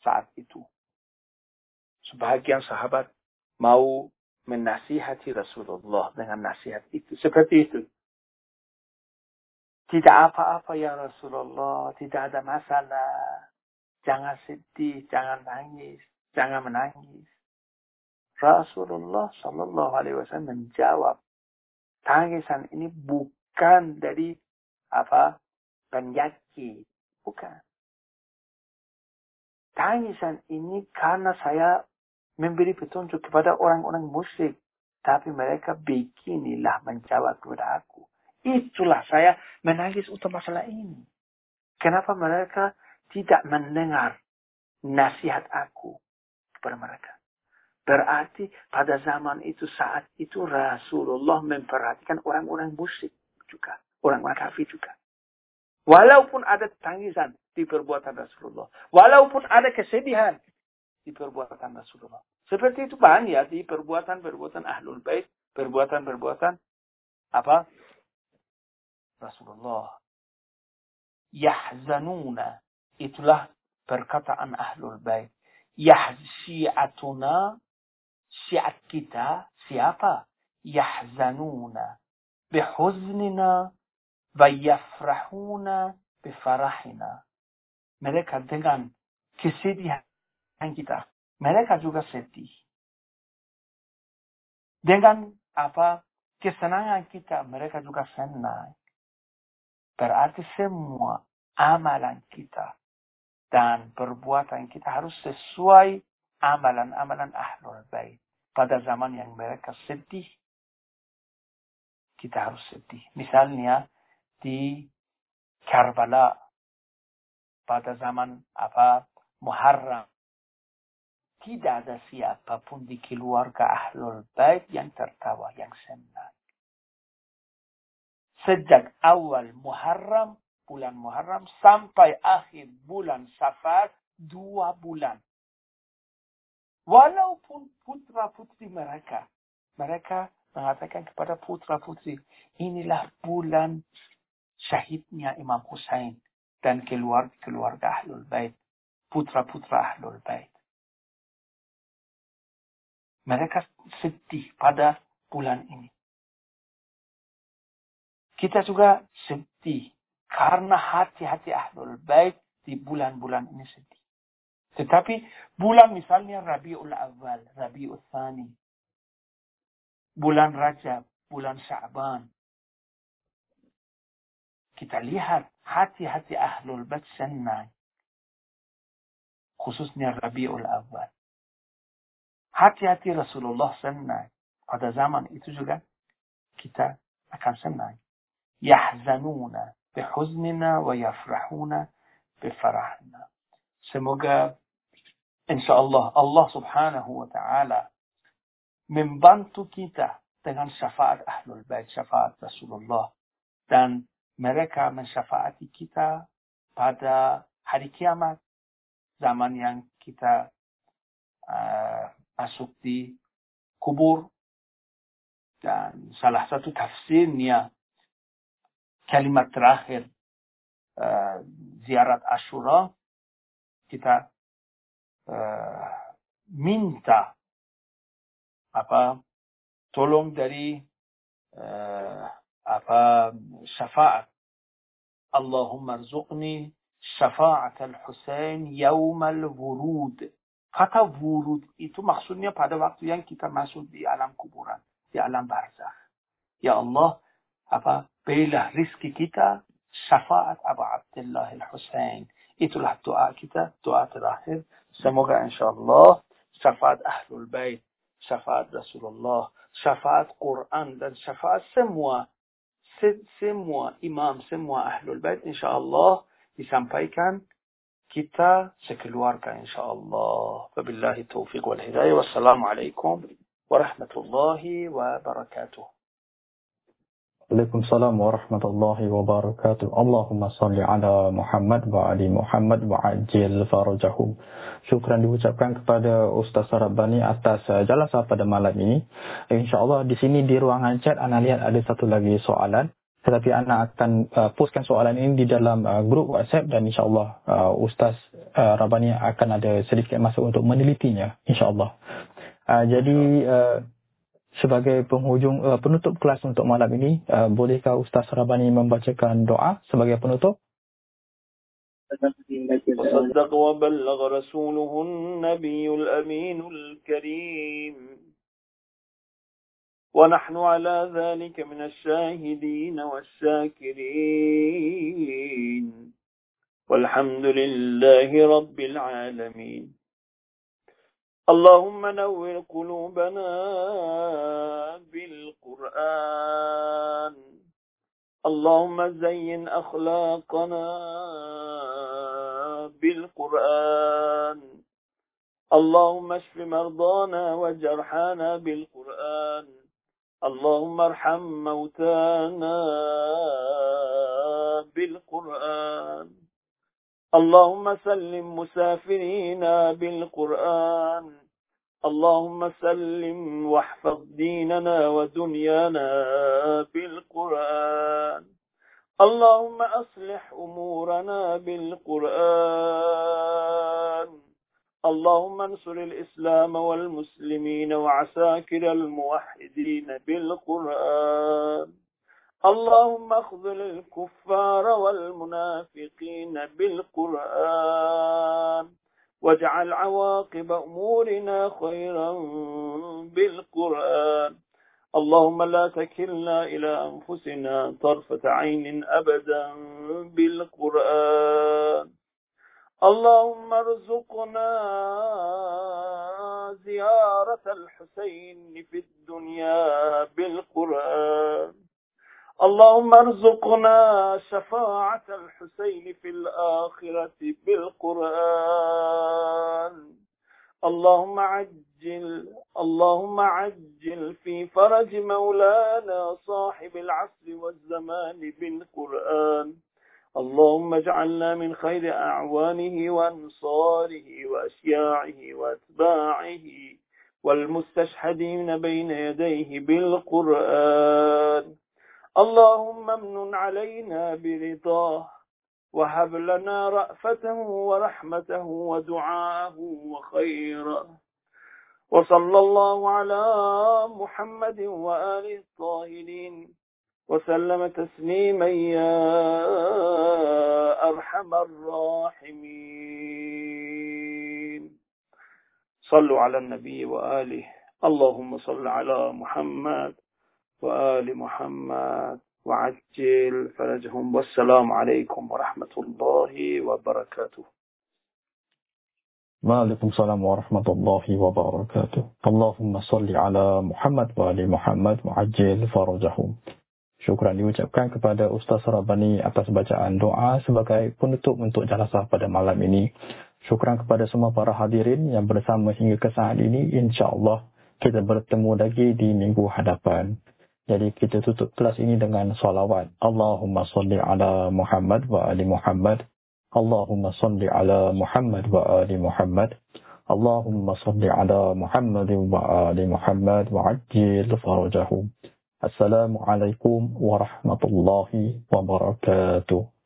S1: saat itu sebahagian sahabat mau menasihati Rasulullah dengan nasihat itu. Seperti itu. Tidak apa-apa ya Rasulullah, tidak ada masalah. Jangan sedih, jangan nangis, jangan menangis. Rasulullah Shallallahu Alaihi Wasallam menjawab, tangisan ini bukan dari apa penyakit, bukan. Tangisan ini karena saya memberi petunjuk kepada orang-orang musyrik. Tapi mereka beginilah menjawab kepada aku. Itulah saya menangis untuk masalah ini. Kenapa mereka tidak mendengar nasihat aku kepada mereka. Berarti pada zaman itu saat itu Rasulullah memperhatikan orang-orang musyrik juga. Orang-orang kafir juga. Walaupun ada tangisan di perbuatan Rasulullah. Walaupun ada kesedihan di perbuatan Rasulullah. Seperti itu banyak di perbuatan-perbuatan ahlul bait, perbuatan-perbuatan apa? Rasulullah. Yahzanuna. Itulah perkataan ahlul bait. Yahsyi'atuna. Syiat kita siapa? Yahzanuna. Bihuznina. Bayafrahuna. Bifarahina. Mereka dengan kesedihan kita. Mereka juga sedih. Dengan apa kesenangan kita, mereka juga senang. Berarti semua amalan kita dan perbuatan kita harus sesuai amalan-amalan ahlul bait. Pada zaman yang mereka sedih, kita harus sedih. Misalnya di Karbala pada zaman apa Muharram tidak ada siapa pun di keluarga Ahlul Bait yang tertawa, yang senang. Sejak awal Muharram, bulan Muharram, sampai akhir bulan Safar, dua bulan. Walaupun putra-putri mereka, mereka mengatakan kepada putra-putri, inilah bulan syahidnya Imam Hussein. dan keluarga-keluarga Ahlul Bait, putra-putra Ahlul Bait. Mereka sedih pada bulan ini. Kita juga sedih karena hati-hati Ahlul Bait di bulan-bulan ini sedih. Tetapi bulan misalnya Rabiul Awal, Rabiul Thani, bulan Rajab, bulan Sya'ban. Kita lihat hati-hati Ahlul Bait senang. Khususnya Rabiul Awal. Hati-hati Rasulullah senang. Pada zaman itu juga kita akan senang. Yahzanuna bihuznina wa yafrahuna bifarahna. Semoga insya Allah Allah subhanahu wa ta'ala membantu kita dengan syafaat Ahlul Bait, syafaat Rasulullah. Dan mereka mensyafaati kita pada hari kiamat, zaman yang kita uh, masuk di kubur. Dan salah satu tafsirnya kalimat terakhir uh, ziarat Ashura kita uh, minta apa tolong dari uh, apa syafaat. Allahumma rzuqni syafaat al-Husain yawm al-wurud kata wurud itu maksudnya pada waktu yang kita masuk di alam kuburan di alam barzakh. Ya Allah apa berilah rizki kita syafaat Abu Abdullah al-Husain. Itulah doa kita doa terakhir. Semoga insyaallah syafaat ahlul bait syafaat Rasulullah, syafaat Quran dan syafaat semua سي امام سي أهل البيت ان شاء الله يسامبايكان كيتا شكل واركا ان شاء الله فبالله التوفيق والهدايه والسلام عليكم ورحمة الله وبركاته
S2: Waalaikumsalam warahmatullahi wabarakatuh. Allahumma salli ala Muhammad wa ali Muhammad wa ajil farajahum. Syukran diucapkan kepada Ustaz Sarabani atas uh, jalasah pada malam ini. InsyaAllah di sini di ruangan chat Ana lihat ada satu lagi soalan. Tetapi Ana akan uh, postkan soalan ini di dalam uh, grup WhatsApp dan insyaAllah uh, Ustaz uh, Rabani akan ada sedikit masa untuk menelitinya. InsyaAllah. Uh, jadi... Uh, sebagai penghujung uh, penutup kelas untuk malam ini, uh, bolehkah Ustaz Rabani membacakan doa sebagai penutup?
S1: وصدق وبلغ رسوله النبي الأمين الكريم ونحن على ذلك من الشاهدين والشاكرين والحمد لله رب العالمين اللهم نور قلوبنا بالقرآن. اللهم زين أخلاقنا بالقرآن. اللهم اشف مرضانا وجرحانا بالقرآن. اللهم ارحم موتانا بالقرآن. اللهم سلم مسافرينا بالقرآن. اللهم سلم واحفظ ديننا ودنيانا بالقرآن. اللهم أصلح أمورنا بالقرآن. اللهم انصر الإسلام والمسلمين وعساكر الموحدين بالقرآن. اللهم اخذل الكفار والمنافقين بالقرآن واجعل عواقب أمورنا خيرا بالقرآن. اللهم لا تكلنا إلى أنفسنا طرفة عين أبدا بالقرآن. اللهم ارزقنا زيارة الحسين في الدنيا بالقرآن. اللهم ارزقنا شفاعة الحسين في الآخرة بالقرآن. اللهم عجل اللهم عجل في فرج مولانا صاحب العصر والزمان بالقرآن. اللهم اجعلنا من خير أعوانه وأنصاره وأشياعه وأتباعه والمستشهدين بين يديه بالقرآن. اللهم امن علينا برضاه وهب لنا رأفته ورحمته ودعاءه وخيره. وصلى الله على محمد وآله الطاهرين وسلم تسليما يا أرحم الراحمين. صلوا على النبي وآله اللهم صل على محمد وآل محمد وعجل فرجهم والسلام عليكم ورحمة الله وبركاته
S2: Waalaikumsalam warahmatullahi wabarakatuh. Allahumma salli ala Muhammad wa ali Muhammad mu'ajjil farajahum. Syukran diucapkan kepada Ustaz Rabani atas bacaan doa sebagai penutup untuk jalasah pada malam ini. Syukran kepada semua para hadirin yang bersama hingga ke saat ini. InsyaAllah kita bertemu lagi di minggu hadapan. Jadi kita tutup kelas ini dengan salawat. Allahumma salli ala Muhammad wa ali Muhammad. Allahumma salli ala Muhammad wa ali Muhammad. Allahumma salli ala Muhammad wa ali Muhammad wa ajil farajahum. Assalamualaikum warahmatullahi wabarakatuh.